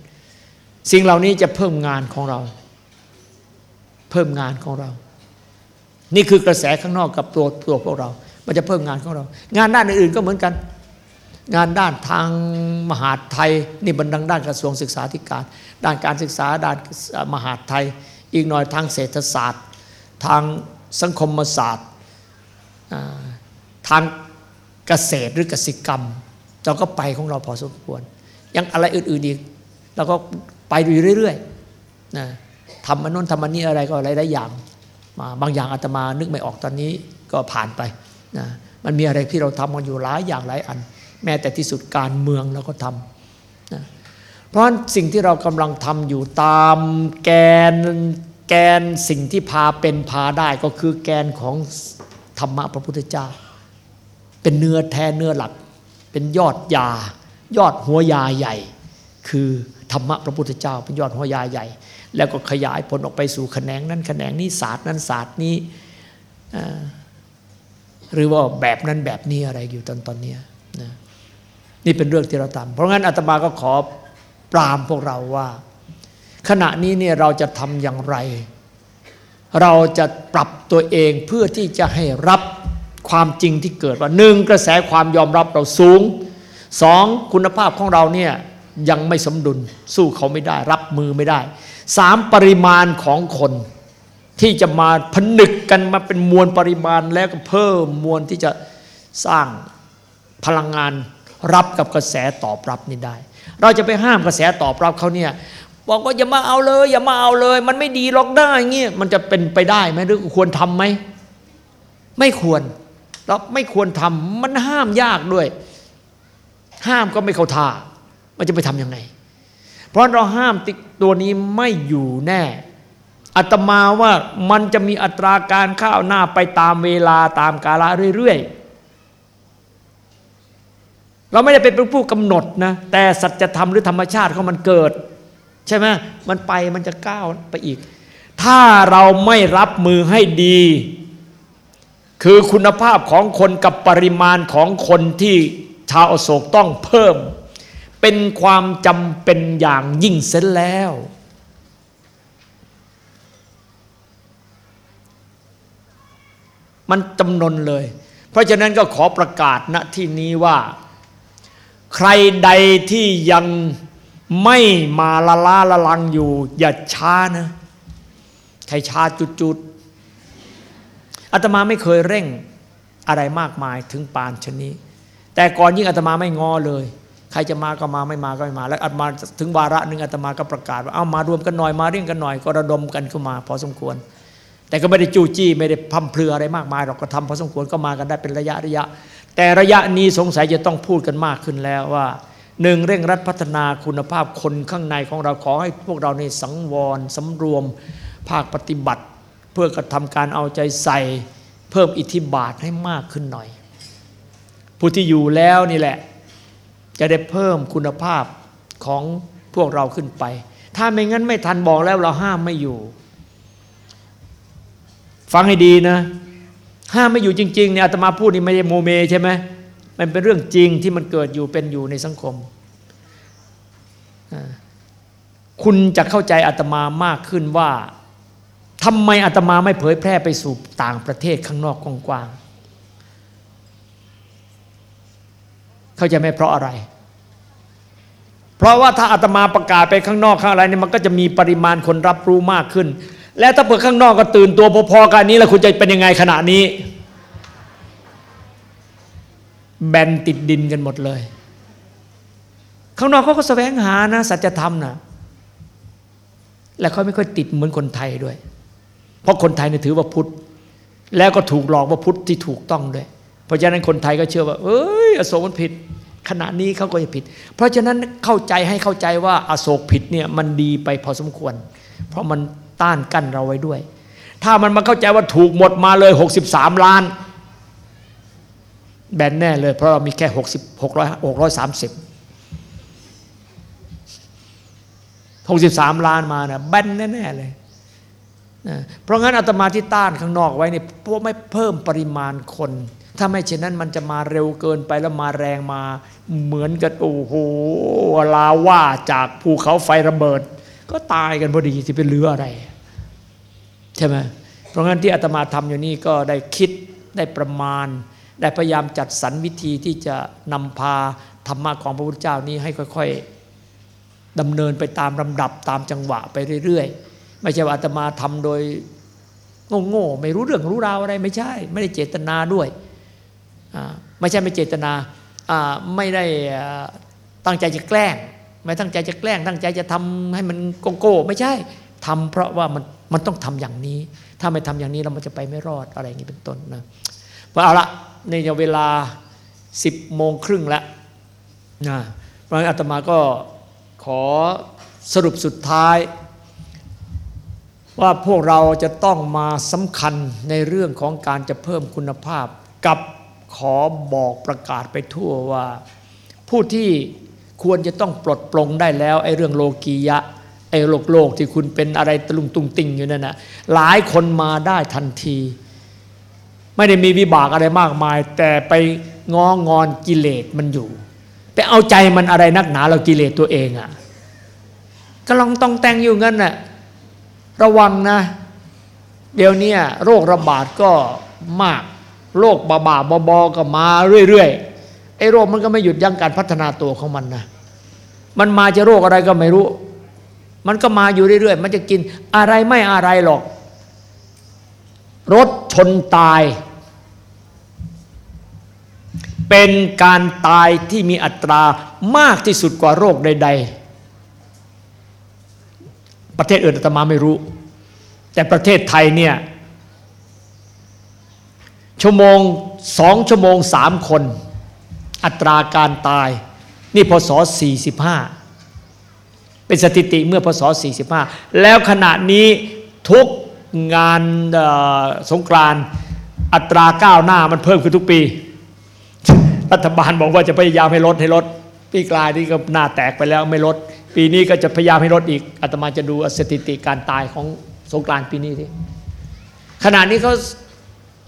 สิ่งเหล่านี้จะเพิ่มงานของเรา เพิ่มงานของเรา นี่คือกระแสข้างนอกกับตัวตัวพวกเรา มันจะเพิ่มงานของเรา งานด้านอื่นๆก็เหมือนกัน งานด้านทางมหาดไทย นี่บันดังด้านกระทรวงศึกษาธิการ ด้านการศึกษาด้านมหาดไทย อีกหน่อยทางเศรษฐศาสตร์ ทางสังคมศาสตร์ทางเกษตรหรือกสิกรรม เราก็ไปของเราพอสมควร ยังอะไรอื่นๆอีกเราก็ ไปอยู่เรื่อยๆนะทำมันนู้นทำมันนี้อะไรก็อะไรได้อย่างมาบางอย่างอาตมานึกไม่ออกตอนนี้ก็ผ่านไปนะมันมีอะไรที่เราทำกันอยู่หลายอย่างหลายอัน แม้แต่ที่สุดการเมืองเราก็ทำนะเพราะสิ่งที่เรากำลังทำอยู่ตามแกนแกนสิ่งที่พาเป็นพาได้ก็คือแกนของธรรมะพระพุทธเจ้า เป็นเนื้อแท้เนื้อหลัก เป็นยอดยา ยอดหัวยาใหญ่ คือ ธรรมะพระพุทธเจ้าเป็นยอดหัวยาใหญ่ แล้วก็ขยายผลออกไปสู่แขนงนั้นแขนงนี้ศาสตร์นั้นศาสตร์นี้หรือว่าแบบนั้นแบบนี้อะไรอยู่ตอนตอนนี้นะนี่เป็นเรื่องที่เราทำเพราะงั้นอาตมาก็ขอปรามพวกเราว่า ขณะนี้เนี่ยเราจะทำอย่างไร เราจะปรับตัวเองเพื่อที่จะให้รับความจริงที่เกิดว่าหนึ่งกระแสความยอมรับเราสูงสองคุณภาพของเราเนี่ย ยังไม่สมดุล สู้เขาไม่ได้ รับมือไม่ได้สามปริมาณของคนที่จะมาผนึกกันมาเป็นมวลปริมาณแล้วก็เพิ่มมวลที่จะสร้างพลังงานรับกับกระแสตอบรับนี่ได้ เราจะไปห้ามกระแสตอบรับเขาเนี่ยบอกว่าอย่ามาเอาเลย อย่ามาเอาเลย มันไม่ดีหรอกได้เงี้ยมันจะเป็นไปได้ไหมหรือควรทำไหมไม่ควรเราไม่ควรทำมันห้ามยากด้วย ห้ามก็ไม่เข้าท่า มันจะไปทำยังไง เพราะเราห้ามติตัวนี้ไม่อยู่แน่อัตมาว่ามันจะมีอัตราการข้าวหน้าไปตามเวลาตามกาลเรื่อยๆ เราไม่ได้เป็นผู้กำหนดนะ แต่สัจธรรมหรือธรรมชาติของมันเกิด ใช่ไหมมันไปมันจะก้าวไปอีก ถ้าเราไม่รับมือให้ดี คือคุณภาพของคนกับปริมาณของคนที่ชาวอโศกต้องเพิ่ม เป็นความจำเป็นอย่างยิ่งเส้นแล้ว มันจำนนเลย เพราะฉะนั้นก็ขอประกาศณที่นี้ว่า ใครใดที่ยังไม่มาละล้าละลังอยู่ อย่าช้านะใครช้าจุดๆอาตมาไม่เคยเร่งอะไรมากมายถึงปานชนี้ แต่ก่อนยิ่งอาตมาไม่งอเลย ใครจะมาก็มาไม่มาก็ไม่มา แล้วอาตมาถึงวาระหนึ่งอาตมาก็ประกาศว่าเอามารวมกันหน่อยมาเร่งกันหน่อยก็ระดมกันขึ้นมาพอสมควร แต่ก็ไม่ได้จู้จี้ไม่ได้พัมเพลืออะไรมากมายเราก็ทำพอสมควรก็มากันได้เป็นระยะระยะ แต่ระยะนี้สงสัยจะต้องพูดกันมากขึ้นแล้วว่าหนึ่งเร่งรัดพัฒนาคุณภาพคนข้างในของเราขอให้พวกเราในสังวรสำรวม ภาคปฏิบัติ เพื่อกระทำการเอาใจใส่ เพิ่มอิทธิบาทให้มากขึ้นหน่อย ผู้ที่อยู่แล้วนี่แหละ จะได้เพิ่มคุณภาพของพวกเราขึ้นไป ถ้าไม่งั้นไม่ทันบอกแล้วเราห้ามไม่อยู่ ฟังให้ดีนะ ห้ามไม่อยู่จริงๆเนี่ยอาตมาพูดนี่ไม่ใช่โมเมใช่ไหมมันเป็นเรื่องจริงที่มันเกิดอยู่เป็นอยู่ในสังคม คุณจะเข้าใจอาตมามากขึ้นว่าทำไมอาตมาไม่เผยแพร่ไปสู่ต่างประเทศข้างนอกกว้างๆเข้าใจไหมเพราะอะไร เพราะว่าถ้าอาตมาประกาศไปข้างนอกข้างอะไรเนี่ยมันก็จะมีปริมาณคนรับรู้มากขึ้น และถ้าเปิดข้างนอกก็ตื่นตัวพอๆกันนี้แล้วคุณจะเป็นยังไงขณะนี้ แบนติดดินกันหมดเลย ข้างนอกเขาก็แสวงหานะสัจธรรมนะและเขาไม่ค่อยติดเหมือนคนไทยด้วย เพราะคนไทยเนี่ยถือว่าพุทธแล้วก็ถูกหลอกว่าพุทธที่ถูกต้องด้วย เพราะฉะนั้นคนไทยก็เชื่อว่า เอ้ยอโศกมันผิด ขณะนี้เขาก็จะผิด เพราะฉะนั้นเข้าใจให้เข้าใจว่าอโศกผิดเนี่ยมันดีไปพอสมควร เพราะมันต้านกั้นเราไว้ด้วย ถ้ามันมาเข้าใจว่าถูกหมดมาเลย 63 ล้าน แบนแน่เลย เพราะเรามีแค่60 600 630 63 ล้านมานะแบนแน่ๆเลยนะเพราะงั้นอาตมาที่ต้านข้างนอกไว้เนี่ยเพราะไม่เพิ่มปริมาณคน ถ้าไม่เช่นนั้นมันจะมาเร็วเกินไปแล้วมาแรงมา เหมือนกับโอ้โหลาว่าจากภูเขาไฟระเบิด ก็ตายกันพอดีที่เป็นเรืออะไร ใช่ไหมเพราะงั้นที่อาตมาทำอยู่นี่ก็ได้คิดได้ประมาณ ได้พยายามจัดสรรวิธีที่จะนำพาธรรมะของพระพุทธเจ้านี้ให้ค่อยๆดำเนินไปตามลำดับตามจังหวะไปเรื่อยๆ ไม่ใช่ว่าอาตมาทำโดยโง่ๆไม่รู้เรื่องรู้ราวอะไรไม่ใช่ ไม่ได้เจตนาด้วย ไม่ใช่ไม่เจตนาไม่ได้ตั้งใจจะแกล้ง ไม่ตั้งใจจะแกล้ง ตั้งใจจะทำให้มันโกโก้ไม่ใช่ทำเพราะว่ามันมันต้องทำอย่างนี้ ถ้าไม่ทำอย่างนี้เรามันจะไปไม่รอดอะไรอย่างนี้เป็นต้นนะพอเอาละในเวลาสิบโมงครึ่งแล้วนะพระอาตมาก็ขอสรุปสุดท้าย ว่าพวกเราจะต้องมาสำคัญในเรื่องของการจะเพิ่มคุณภาพกับ ขอบอกประกาศไปทั่วว่า ผู้ที่ควรจะต้องปลดปลงได้แล้วไอ้เรื่องโลกียะไอ้โลกโลกที่คุณเป็นอะไรตลุงตุงติงอยู่นั่นนะหลายคนมาได้ทันที ไม่ได้มีวิบากอะไรมากมาย แต่ไปงองอนกิเลสมันอยู่ ไปเอาใจมันอะไรนักหนาเรากิเลสตัวเองอะ่ะก็ลองต้องแต่งอยู่งั้นน่ะระวังนะ เดี๋ยวนี้โรคระบาดก็มาก โรคบาบาบอๆก็มาเรื่อยๆไอ้โรคมันก็ไม่หยุดยั้งการพัฒนาตัวของมันนะมันมาจะโรคอะไรก็ไม่รู้ มันก็มาอยู่เรื่อยๆ มันจะกินอะไรไม่อะไรหรอก รถชนตาย เป็นการตายที่มีอัตรามากที่สุดกว่าโรคใด ๆ ประเทศอื่นอาตมาไม่รู้ แต่ประเทศไทยเนี่ย ชั่วโมงสองชั่วโมงสามคน อัตราการตาย นี่พศ 45 เป็นสถิติเมื่อพศ 45 แล้วขณะนี้ทุกงานสงกรานอัตราก้าวหน้ามันเพิ่มขึ้นทุกปี รัฐบาลบอกว่าจะพยายามให้ลดให้ลดปีกลายนี่ก็หน้าแตกไปแล้วไม่ลด ปีนี้ก็จะพยายามให้ลดอีกอาตมาจะดูสถิติการตายของสงกรานปีนี้ที่ขณะนี้เขา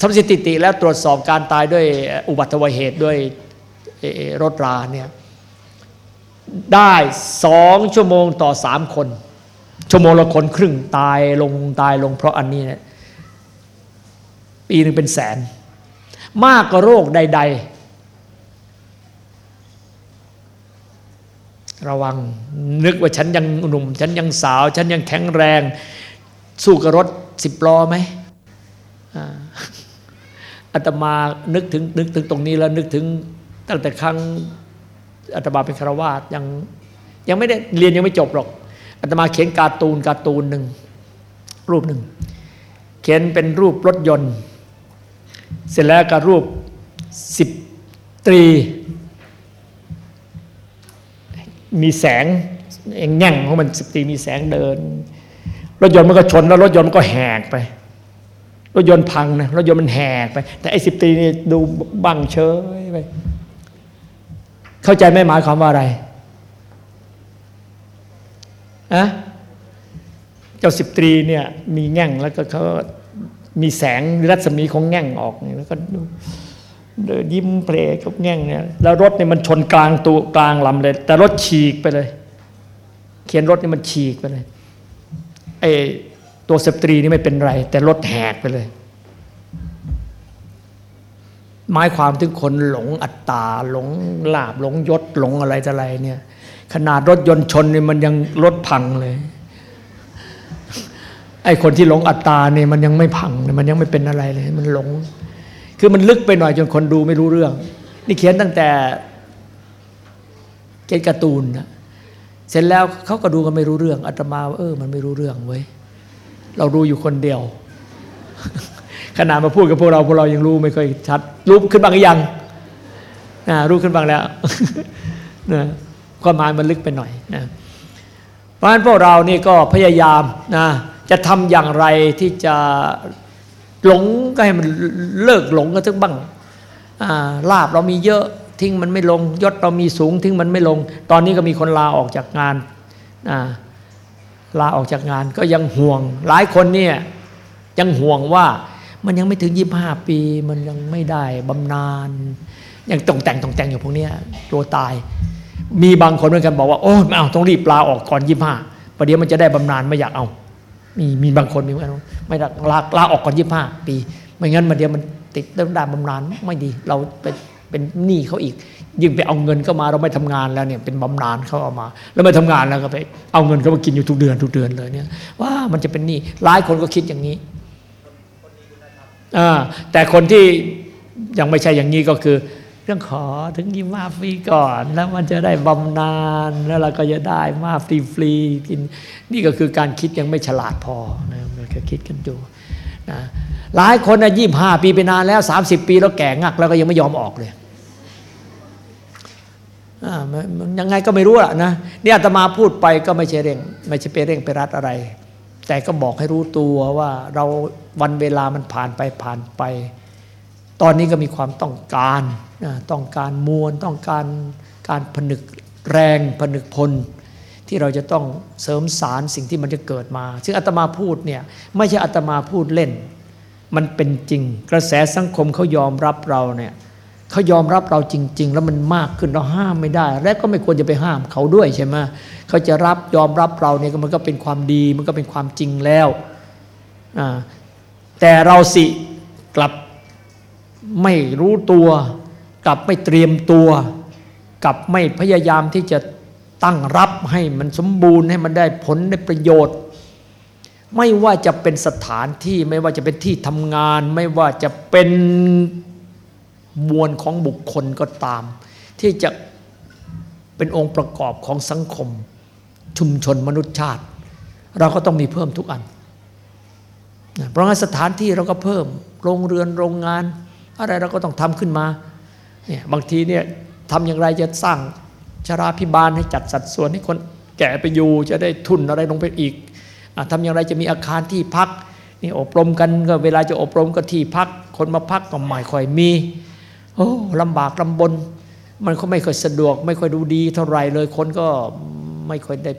ทำสถิติแล้วตรวจสอบการตายด้วยอุบัติเหตุด้วยรถราเนี่ยได้สองชั่วโมงต่อสามคน ชั่วโมงละคนครึ่งตายลงตายลงเพราะอันนี้เนี่ยปีหนึ่งเป็นแสน มากกว่าโรคใด ๆ ระวังนึกว่าฉันยังหนุ่ม ฉันยังสาว ฉันยังแข็งแรง สู้กับรถสิบล้อไหมอ่า อาตมานึกถึงนึกถึงตรงนี้แล้วนึกถึงตั้งแต่ครั้งอาตมาเป็นคารวาสยังยังไม่ได้เรียนยังไม่จบหรอกอาตมาเขียนการ์ตูนการ์ตูนหนึ่งรูปหนึ่งเขียนเป็นรูปรถยนต์ เสร็จแล้วก็รูปสิบตรี มีแสงแง่งของมันสิบตรีมีแสงเดิน รถยนต์มันก็ชนแล้วรถยนต์มันก็แหกไป รถยนต์พังนะรถยนต์มันแหกไป แต่ไอ้สิบตีนี่ดูบังเฉยไปเข้าใจไม่หมายความว่าอะไรอะเจ้าสิบตรีเนี่ยมีแง่งแล้วก็เขามีแสงรัศมีของแง่งออกแล้วก็ดูเดินยิ้มเพลกับแง่งเนี่ยแล้วรถเนี่ยมันชนกลางตัวกลางลำเลย แต่รถฉีกไปเลย เขียนรถนี่มันฉีกไปเลยไอ้ ตัวสตรีนี่ไม่เป็นไร แต่รถแหกไปเลยหมายความถึงคนหลงอัตตาหลงลาบหลงยศหลงอะไรต่อะไรเนี่ย ขนาดรถยนต์ชนนี่มันยังรถพังเลย ไอ้คนที่หลงอัตตาเนี่ยมันยังไม่พังมันยังไม่เป็นอะไรเลย มันหลง คือมันลึกไปหน่อยจนคนดูไม่รู้เรื่อง นี่เขียนตั้งแต่เขียนการ์ตูนนะเสร็จแล้วเขาก็ดูกันไม่รู้เรื่องอาตมาเออ มันไม่รู้เรื่องเว้ย เรารู้อยู่คนเดียว ขนาดมาพูดกับพวกเราพวกเรายังรู้ไม่ค่อยชัด รู้ขึ้นบางหรือยังนะรู้ขึ้นบางแล้วนะความหมายมันลึกไปหน่อยนะเพราะฉะนั้นพวกเรานี่ก็พยายามนะจะทำอย่างไรที่จะหลงก็ให้มันเลิกหลงกันสักบ้างลาบเรามีเยอะทิ้งมันไม่ลงยศเรามีสูงทิ้งมันไม่ลง ตอนนี้ก็มีคนลาออกจากงาน ลาออกจากงานก็ยังห่วง หลายคนเนี่ยยังห่วงว่ามันยังไม่ถึงยี่ห้าปี มันยังไม่ได้บำนาญยังต้องแต่งต้องแต่งอยู่พวกนี้ตัวตาย มีบางคนเหมือนกันบอกว่าโอ้ไม่เอาต้องรีบลาออกก่อนยี่ห้าประเดี๋ยวมันจะได้บำนาญไม่อยากเอา มีมีบางคนมีเหมือนกันไม่ลาลาออกก่อนยี่ห้าปี ไม่งั้นมันเดี๋ยวมันติดเรื่องด้านบำนาญไม่ดีเราไป เป็นหนี้เขาอีก ยิ่งไปเอาเงินเข้ามาเราไม่ทำงานแล้วเนี่ยเป็นบำนาญเขาเอามา แล้วไม่ทำงานแล้วก็ไปเอาเงินเขามากินอยู่ทุกเดือนทุกเดือนเลยเนี่ยว่ามันจะเป็นหนี้หลายคนก็คิดอย่างนี้แต่คนที่ยังไม่ใช่อย่างนี้ก็คือเรื่องขอถึงยี่มาฟรีก่อน แล้วมันจะได้บำนาญแล้วเราก็จะได้มาฟรีฟรีกินนี่ก็คือการคิดยังไม่ฉลาดพอนะมันก็คิดกันดูนะหลายคนนะยี่ห้าปีไปนานแล้วสามสิบปีแล้วแก่งัก แล้วก็ยังไม่ยอมออกเลย ยังไงก็ไม่รู้อะนะนี่อาตมาพูดไปก็ไม่ใช่เร่ง ไม่ใช่ไปเร่งไปรัดอะไร แต่ก็บอกให้รู้ตัวว่าเราวันเวลามันผ่านไปผ่านไป ตอนนี้ก็มีความต้องการต้องการมวลต้องการการผนึกแรงผนึกพล ที่เราจะต้องเสริมสารสิ่งที่มันจะเกิดมา ซึ่งอาตมาพูดเนี่ยไม่ใช่อาตมาพูดเล่น มันเป็นจริง กระแสสังคมเขายอมรับเราเนี่ย เขายอมรับเราจริง ๆ แล้วมันมากขึ้นเราห้ามไม่ได้ และก็ไม่ควรจะไปห้ามเขาด้วยใช่ไหมเขาจะรับยอมรับเราเนี่ยมันก็เป็นความดี มันก็เป็นความจริงแล้วแต่เราสิกลับไม่รู้ตัว กลับไม่เตรียมตัว กลับไม่พยายามที่จะตั้งรับให้มันสมบูรณ์ให้มันได้ผลได้ประโยชน์ ไม่ว่าจะเป็นสถานที่ไม่ว่าจะเป็นที่ทำงาน ไม่ว่าจะเป็น มวลของบุคคลก็ตาม ที่จะเป็นองค์ประกอบของสังคม ชุมชนมนุษยชาติ เราก็ต้องมีเพิ่มทุกอัน เพราะงั้นสถานที่เราก็เพิ่มโรงเรือนโรงงาน อะไรเราก็ต้องทำขึ้นมาเนี่ยบางทีเนี่ยทำอย่างไรจะสร้างชราพิบาลให้จัดสัดส่วนให้คนแก่ไปอยู่จะได้ทุนอะไรลงไปอีกอทำอย่างไรจะมีอาคารที่พักนี่อบรมกันก็เวลาจะอบรมก็ที่พัก คนมาพักก็ไม่ค่อยมี โอ้ลำบากลำบน มันก็ไม่ค่อยสะดวก ไม่ค่อยดูดีเท่าไรเลยคนก็ไม่ค่อยได้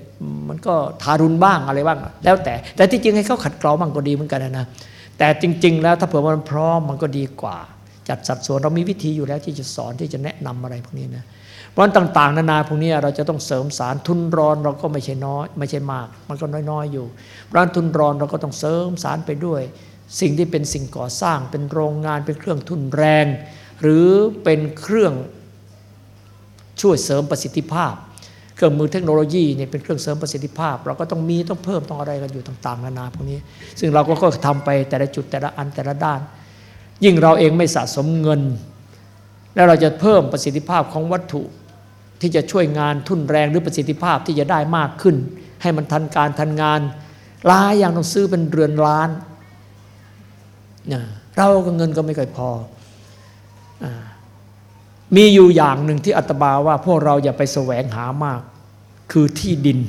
มันก็ทารุณบ้างอะไรบ้าง แล้วแต่ แต่ที่จริงให้เขาขัดเกลาบ้างก็ดีเหมือนกันนะ แต่จริง ๆ แล้วถ้าเผื่อมันพร้อมมันก็ดีกว่า จัดสัดส่วนเรามีวิธีอยู่แล้วที่จะสอนที่จะแนะนำอะไรพวกนี้นะเพราะต่าง ๆ นานาพวกนี้เราจะต้องเสริมสารทุนรอนเราก็ไม่ใช่น้อยไม่ใช่มาก มันก็น้อยๆอยู่เพราะทุนรอนเราก็ต้องเสริมสารไปด้วย สิ่งที่เป็นสิ่งก่อสร้างเป็นโรงงานเป็นเครื่องทุนแรง หรือเป็นเครื่องช่วยเสริมประสิทธิภาพ เครื่องมือเทคโนโลยีเนี่ยเป็นเครื่องเสริมประสิทธิภาพ เราก็ต้องมีต้องเพิ่มต้องอะไรกันอยู่ต่างๆนานาพวกนี้ ซึ่งเราก็ทำไปแต่ละจุดแต่ละอันแต่ละด้าน ยิ่งเราเองไม่สะสมเงิน แล้วเราจะเพิ่มประสิทธิภาพของวัตถุที่จะช่วยงานทุนแรงหรือประสิทธิภาพที่จะได้มากขึ้น ให้มันทันการทันงานลายอย่างต้องซื้อเป็นเรือนล้านเราก็เงินก็ไม่ค่อยพอ มีอยู่อย่างหนึ่งที่อัตบาว่าพวกเราอย่าไปแสวงหามาก คือที่ดิน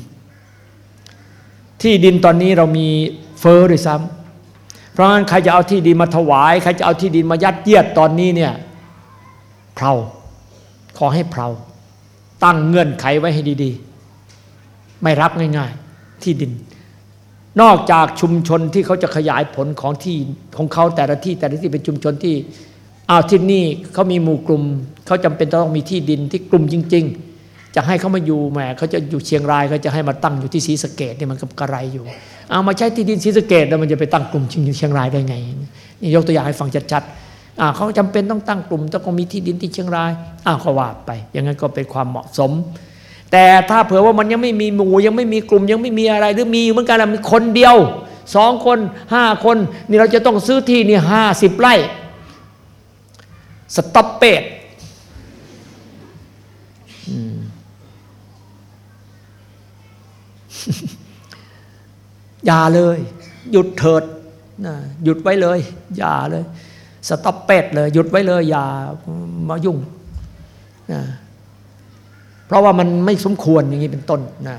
ที่ดินตอนนี้เรามีเฟอ้อด้วยซ้ำเพราะงั้นใครจะเอาที่ดินมาถวาย ใครจะเอาที่ดินมายัดเยียดตอนนี้เนี่ยเพราขอให้เพราตั้งเงื่อนไขไว้ให้ดี ๆ ไม่รับง่าย ๆ ที่ดิน นอกจากชุมชนที่เขาจะขยายผลของที่ของเขาแต่ละที่แต่ละที่เป็นชุมชนที่ เอาที่นี่เขามีหมู่กลุ่มเขาจำเป็นต้องมีที่ดินที่กลุ่มจริง ๆ จะให้เขามาอยู่แหมเขาจะอยู่เชียงรายเขาจะให้มาตั้งอยู่ที่ศรีสะเกดเนี่ยมันก็กระไรอยู่ เอามาใช้ที่ดินศรีสะเกดแล้วมันจะไปตั้งกลุ่มจริงอยู่เชียงรายได้ไงนี่ยกตัวอย่างให้ฟังชัดๆเขาจำเป็นต้องตั้งกลุ่มต้องมีที่ดินที่เชียงรายอ้าวก็ว่าไป อย่างนั้นก็เป็นความเหมาะสม แต่ถ้าเผื่อว่ามันยังไม่มีหมู่ยังไม่มีกลุ่มยังไม่มีอะไรหรือมีเหมือนกันมีคนเดียวสองคนห้าคนนี่เราจะต้องซื้อที่นี่ห้าสิบไร่ stopped อย่าเลย หยุดเถิดหยุดไว้เลย อย่าเลย stopped เลย หยุดไว้เลย อย่ามายุ่งนะเพราะว่ามันไม่สมควรอย่างนี้เป็นต้นนะ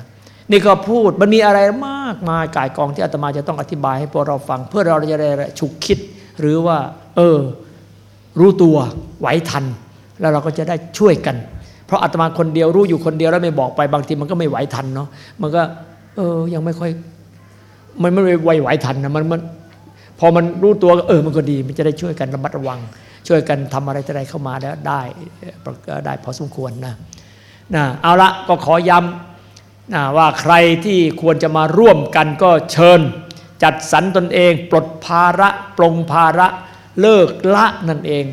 นี่ก็พูดมันมีอะไรมากมายกายกองที่อาตมาจะต้องอธิบายให้พวกเราฟัง เพื่อเราจะได้ฉุกคิดหรือว่า เออ รู้ตัวไหวทัน แล้วเราก็จะได้ช่วยกัน เพราะอาตมาคนเดียวรู้อยู่คนเดียวแล้วไม่บอกไปบางทีมันก็ไม่ไหวทันเนาะมันก็ เออยังไม่ค่อย มันไม่ไหวไหวทันนะมันมันพอมันรู้ตัวเออมันก็ดีมันจะได้ช่วยกันระมัดระวัง ช่วยกันทำอะไรอะไรเข้ามาแล้วได้ได้พอสมควรนะนะเอาละก็ขอย้ำนะว่าใครที่ควรจะมาร่วมกันก็เชิญ จัดสรรตนเอง ปลดภาระปลงภาระ เลิกละนั่นเอง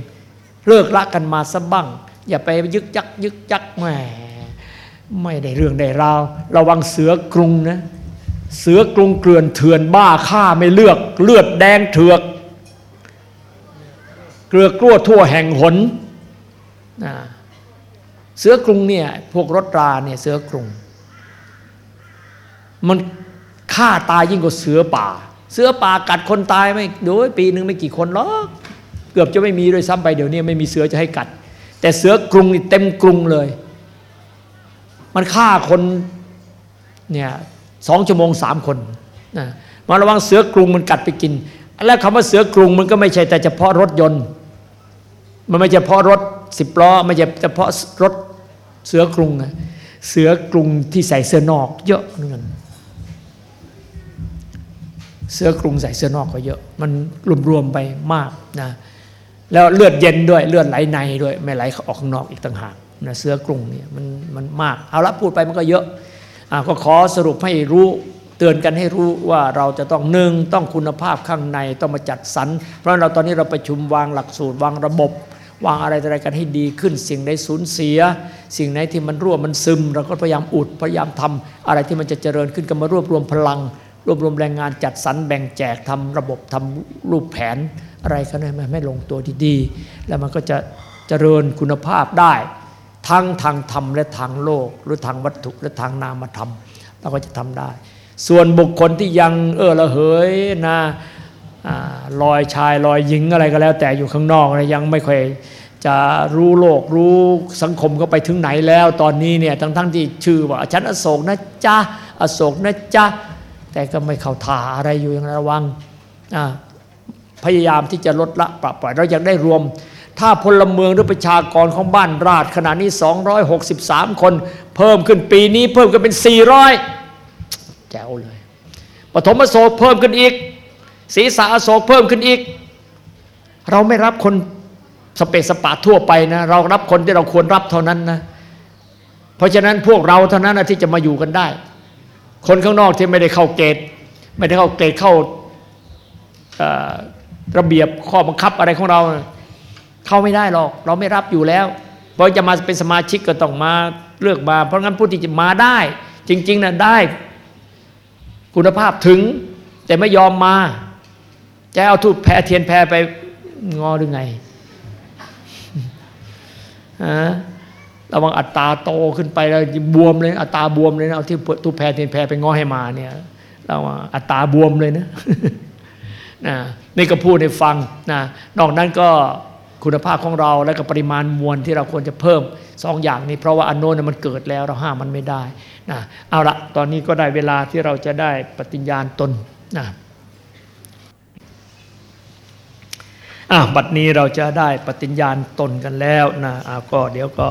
เลิกละกันมาซะบ้าง อย่าไปยึกยักยึกยักแหมไม่ได้เรื่องได้ราวระวังเสือกรุงนะ เสือกรุงเกลื่อนเถื่อนบ้าฆ่าไม่เลือก เลือดแดงเถือก เกลือกลั้วทั่วแห่งหนเสือกรุงเนี่ยพวกรถราเนี่ยเสือกรุง มันฆ่าตายยิ่งกว่าเสือป่า เสือป่ากัดคนตายไม่โดยปีหนึ่งไม่กี่คนหรอกเกือบจะไม่มีด้วยซ้ำไปเดี๋ยวนี้ไม่มีเสือจะให้กัด แต่เสือกรุงนี่เต็มกรุงเลย มันฆ่าคนเนี่ยสองชั่วโมงสามคนนะมาระวังเสือกรุงมันกัดไปกิน แล้วคำว่าเสือกรุงมันก็ไม่ใช่แต่เฉพาะรถยนต์ มันไม่เฉพาะรถสิบล้อไม่ใช่เฉพาะรถเสือกรุงนะเสือกรุงที่ใส่เสื้อนอกเยอะเหมือนกัน เสื้อกรุงใส่เสื้อนอกก็เยอะ มันรวมๆไปมากนะแล้วเลือดเย็นด้วยเลือดไหลในด้วยไม่ไหลออกข้างนอกอีกต่างหากนะเสื้อกรุงเนี่ยมันมันมากเอาละพูดไปมันก็เยอะก็ขอสรุปให้รู้เตือนกันให้รู้ว่าเราจะต้องหนึ่งต้องคุณภาพข้างในต้องมาจัดสรรเพราะเราตอนนี้เราประชุมวางหลักสูตรวางระบบ วางอะไรอะไรกันให้ดีขึ้น สิ่งใดสูญเสีย สิ่งไหนที่มันรั่วมันซึม เราก็พยายามอุดพยายามทำอะไรที่มันจะเจริญขึ้นก็มารวบรวมพลัง รวบรวมแรงงานจัดสรรแบ่งแจกทำระบบทำรูปแผนอะไรกันให้มันไม่ลงตัวดีๆ แล้วมันก็จะเจริญคุณภาพได้ ทั้งทางธรรมและทางโลก หรือทางวัตถุและทางนามธรรมเราก็จะทำได้ ส่วนบุคคลที่ยังเออละเหยนะลอยชายลอยหญิงอะไรก็แล้ว แต่อยู่ข้างนอกนะยังไม่ค่อยจะรู้โลกรู้สังคมเขาไปถึงไหนแล้ว ตอนนี้เนี่ยทั้งทั้งที่ชื่อว่าฉันอโศกนะจ๊ะอโศกนะจ๊ะ แต่ก็ไม่เข้าท่าอะไรอยู่อย่างระวังพยายามที่จะลดละปรับปล่อยเราอยากได้รวม ถ้าพลเมืองหรือประชากรของบ้านราชขณะนี้ 263 คน เพิ่มขึ้นปีนี้เพิ่มขึ้นเป็น 400 แจ๋วเลยปฐมโศกเพิ่มขึ้นอีกศีรษะโศกเพิ่มขึ้นอีก เราไม่รับคนสเปสปาทั่วไปนะ เรารับคนที่เราควรรับเท่านั้นนะ เพราะฉะนั้นพวกเราเท่านั้นนะที่จะมาอยู่กันได้ คนข้างนอกที่ไม่ได้เข้าเกณฑ์ไม่ได้เข้าเกณฑ์เข้าระเบียบข้อบังคับอะไรของเรา เข้าไม่ได้หรอก เราไม่รับอยู่แล้วเพราะจะมาเป็นสมาชิกก็ต้องมาเลือกมา เพราะงั้นผู้ที่จะมาได้ จริงๆนะได้คุณภาพถึง แต่ไม่ยอมมา จะเอาทูบแพรเทียนแพรไปงอหรือไงฮะ ระวังอัตตาโตขึ้นไปแล้วบวมเลย อัตตาบวมเลยนะเอาที่ทูบแพรเทียนแพรไปงอให้มาเนี่ยเราอัตตาบวมเลยนะนะนี่ก็พูดให้ฟังนะนอกนั้นก็คุณภาพของเราและก็ปริมาณมวลที่เราควรจะเพิ่มสองอย่างนี้เพราะว่าอนโนนมันเกิดแล้วเราห้ามมันไม่ได้นะเอาละตอนนี้ก็ได้เวลาที่เราจะได้ปฏิญญาณตนนะอะบัดนี้เราจะได้ปฏิญญาณตนกันแล้วนะอะก็เดี๋ยวก็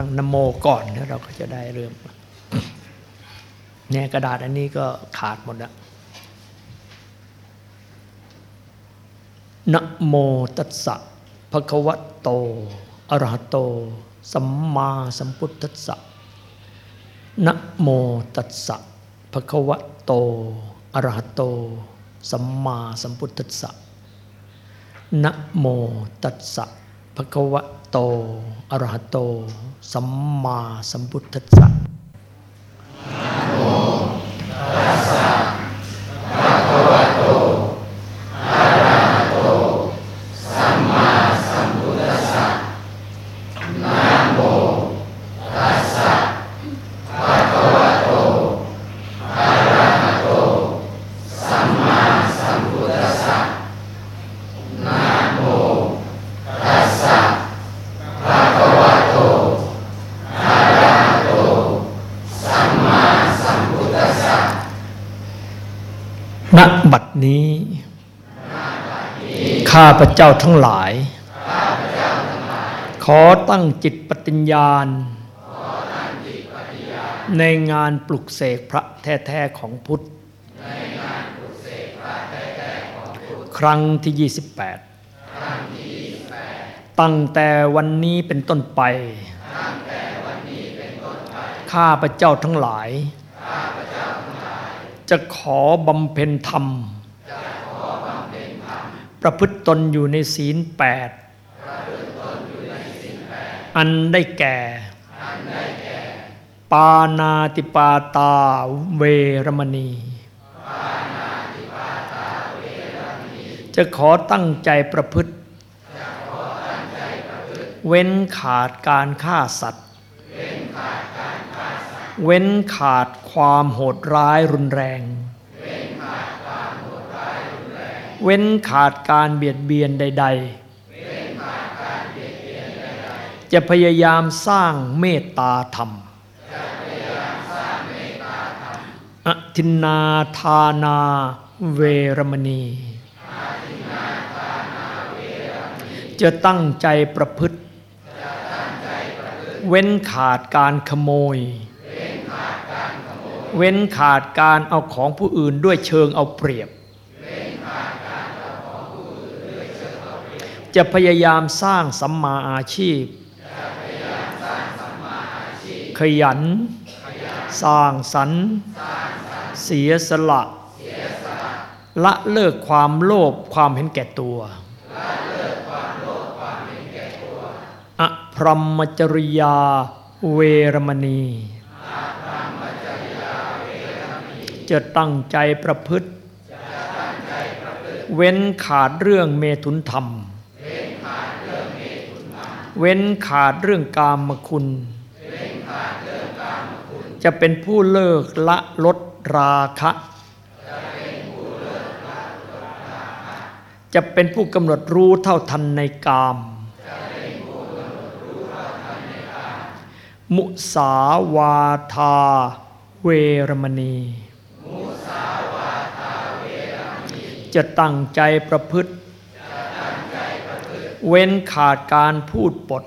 ทางนโมก่อนแล้วเราก็จะได้เริ่มเนี่ยกระดาษอันนี้ก็ขาดหมดแล้วนะโมตัสสะภะคะวะโตอะระหะโต สัมมาสัมพุทธัสสะนะโมตัสสะภะคะวะโตอะระหะโต สัมมาสัมพุทธัสสะนะโมตัสสะภะคะวะโตอะระหะโต สัมมาสัมพุทธัสสะณบัดนี้ ข้าพเจ้าทั้งหลาย ขอตั้งจิตปฏิญญาณ ในงานปลุกเสกพระแท้ๆของพุทธ ครั้งที่ 28 ตั้งแต่วันนี้เป็นต้นไป ข้าพเจ้าทั้งหลาย จะขอบำเพ็ญธรรม ประพฤติตนอยู่ในศีลแปดอันได้แก่ ปานาติปาตาเวรมณี จะขอตั้งใจประพฤติ เว้นขาดการฆ่าสัตว์ เว้นขาดความโหดร้ายรุนแรง เว้นขาดการเบียดเบียนใด ๆ จะพยายามสร้างเมตตาธรรม อทินนาทานาเวรมณี จะตั้งใจประพฤติ เว้นขาดการขโมย เว้นขาดการเอาของผู้อื่นด้วยเชิงเอาเปรียบ จะพยายามสร้างสัมมาอาชีพ ขยัน สร้างสรรค์เสียสละ ละเลิกความโลภความเห็นแก่ตัวอพรหมจริยาเวรมณี จะตั้งใจประพฤติ เว้นขาดเรื่องเมตุนธรรม เว้นขาดเรื่องกามคุณ จะเป็นผู้เลิกละลดราคะ จะเป็นผู้กำหนดรู้เท่าทันในกาม มุสาวาทาเวรมณี จะตั้งใจประพฤติ เว้นขาดการพูดปด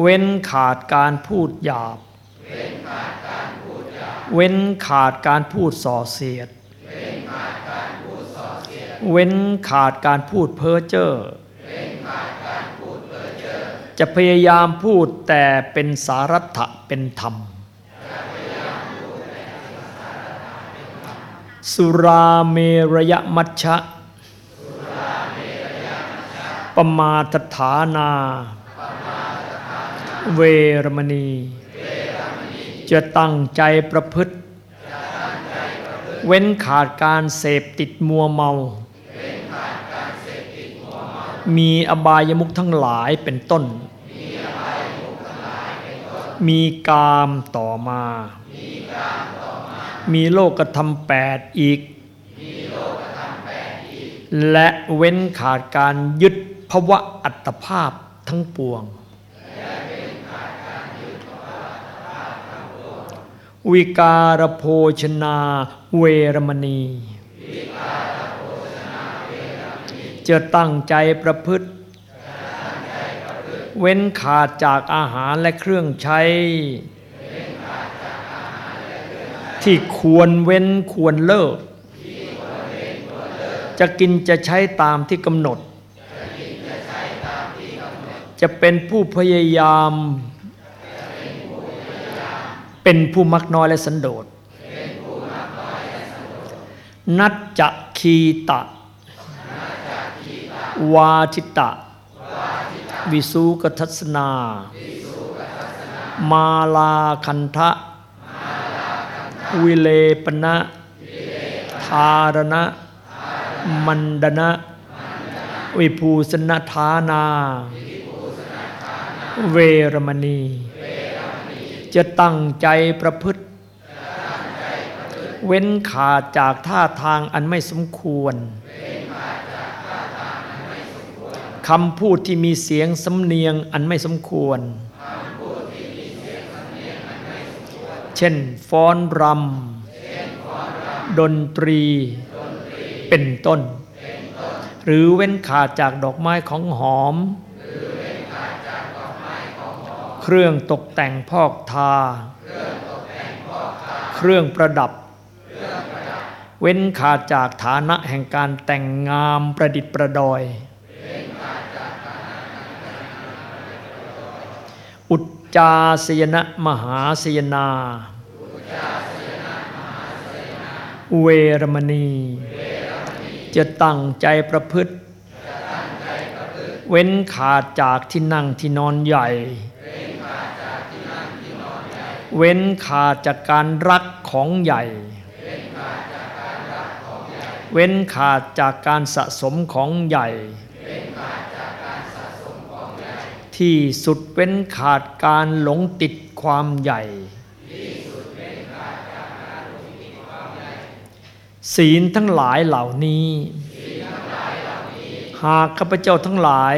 เว้นขาดการพูดหยาบ เว้นขาดการพูดส่อเสียด เว้นขาดการพูดเพ้อเจ้อจะพยายามพูดแต่เป็นสารัตะเป็นธรรม สุราเมรยมัชชะ ปมาทฐานา เวรมณี จะตั้งใจประพฤติ เว้นขาดการเสพติดมัวเมา มีอบายมุขทั้งหลายเป็นต้น มีกามต่อมา มีโลกธรรมแปดอีกและเว้นขาดการยึด ภวะอัตภาพทั้งปวง วิการโภชนาเวรมณี จะตั้งใจประพฤติ เว้นขาดจากอาหารและเครื่องใช้ ที่ควรเว้นควรเลิก จะกินจะใช้ตามที่กำหนด จะเป็นผู้พยายาม เป็นผู้มักน้อยและสันโดษนัจจะคีตะ วาทิตะ วิสูกทัศนา มาลาคันทะ วิเลปนะ ทารณะ มันดนะ วิภูสนทานา เวรมณี จะตั้งใจประพฤติ เว้นขาดจากท่าทางอันไม่สมควรคำพูดที่มีเสียงสำเนียงอันไม่สมควร เช่นฟ้อนรำดนตรี เป็นต้น หรือเว้นขาดจากดอกไม้ของหอม เครื่องตกแต่งพอกทา เครื่องประดับ เว้นขาดจากฐานะแห่งการแต่งงามประดิษฐ์ประดอย อุจจาสยนะมหาสยนา เวรมณี จะตั้งใจประพฤติเว้นขาดจากที่นั่งที่นอนใหญ่ เว้นขาดจากการรักของใหญ่ เว้นขาดจากการสะสมของใหญ่ ที่สุดเว้นขาดการหลงติดความใหญ่ ศีลทั้งหลายเหล่านี้ หากข้าพเจ้าทั้งหลาย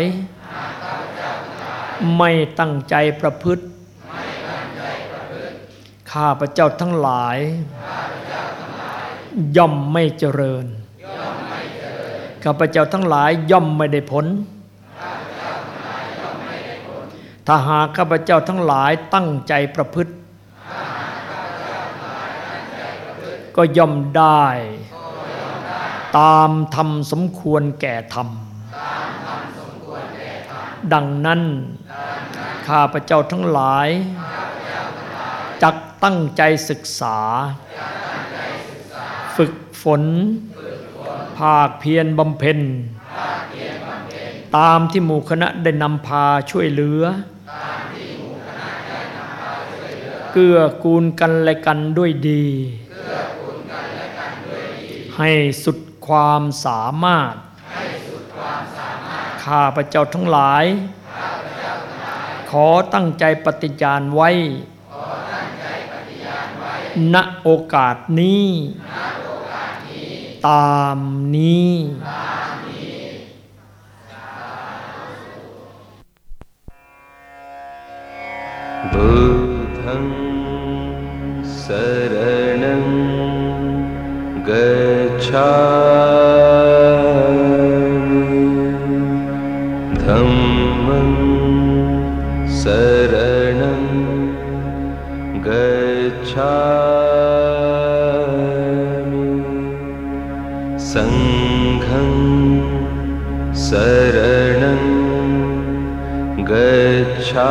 ไม่ตั้งใจประพฤติ ข้าพระเจ้าทั้งหลาย ย่อมไม่เจริญ ข้าพระเจ้าทั้งหลายย่อมไม่ได้ผล ถ้าหากข้าพเจ้าทั้งหลายตั้งใจประพฤติ ก็ย่อมได้ ตามธรรมสมควรแก่ธรรม ดังนั้น ข้าพระเจ้าทั้งหลายจัก ตั้งใจศึกษา ฝึกฝน ภาคเพียรบำเพ็ญ ตามที่หมู่คณะได้นำพาช่วยเหลือ เกื้อกูลกันและกันด้วยดี ให้สุดความสามารถ ข้าพเจ้าทั้งหลาย ขอตั้งใจปฏิญาณไว้ ณโอกาสนี้ ตามนี้ बुद्धं शरणं गच्छा शरणं गच्छा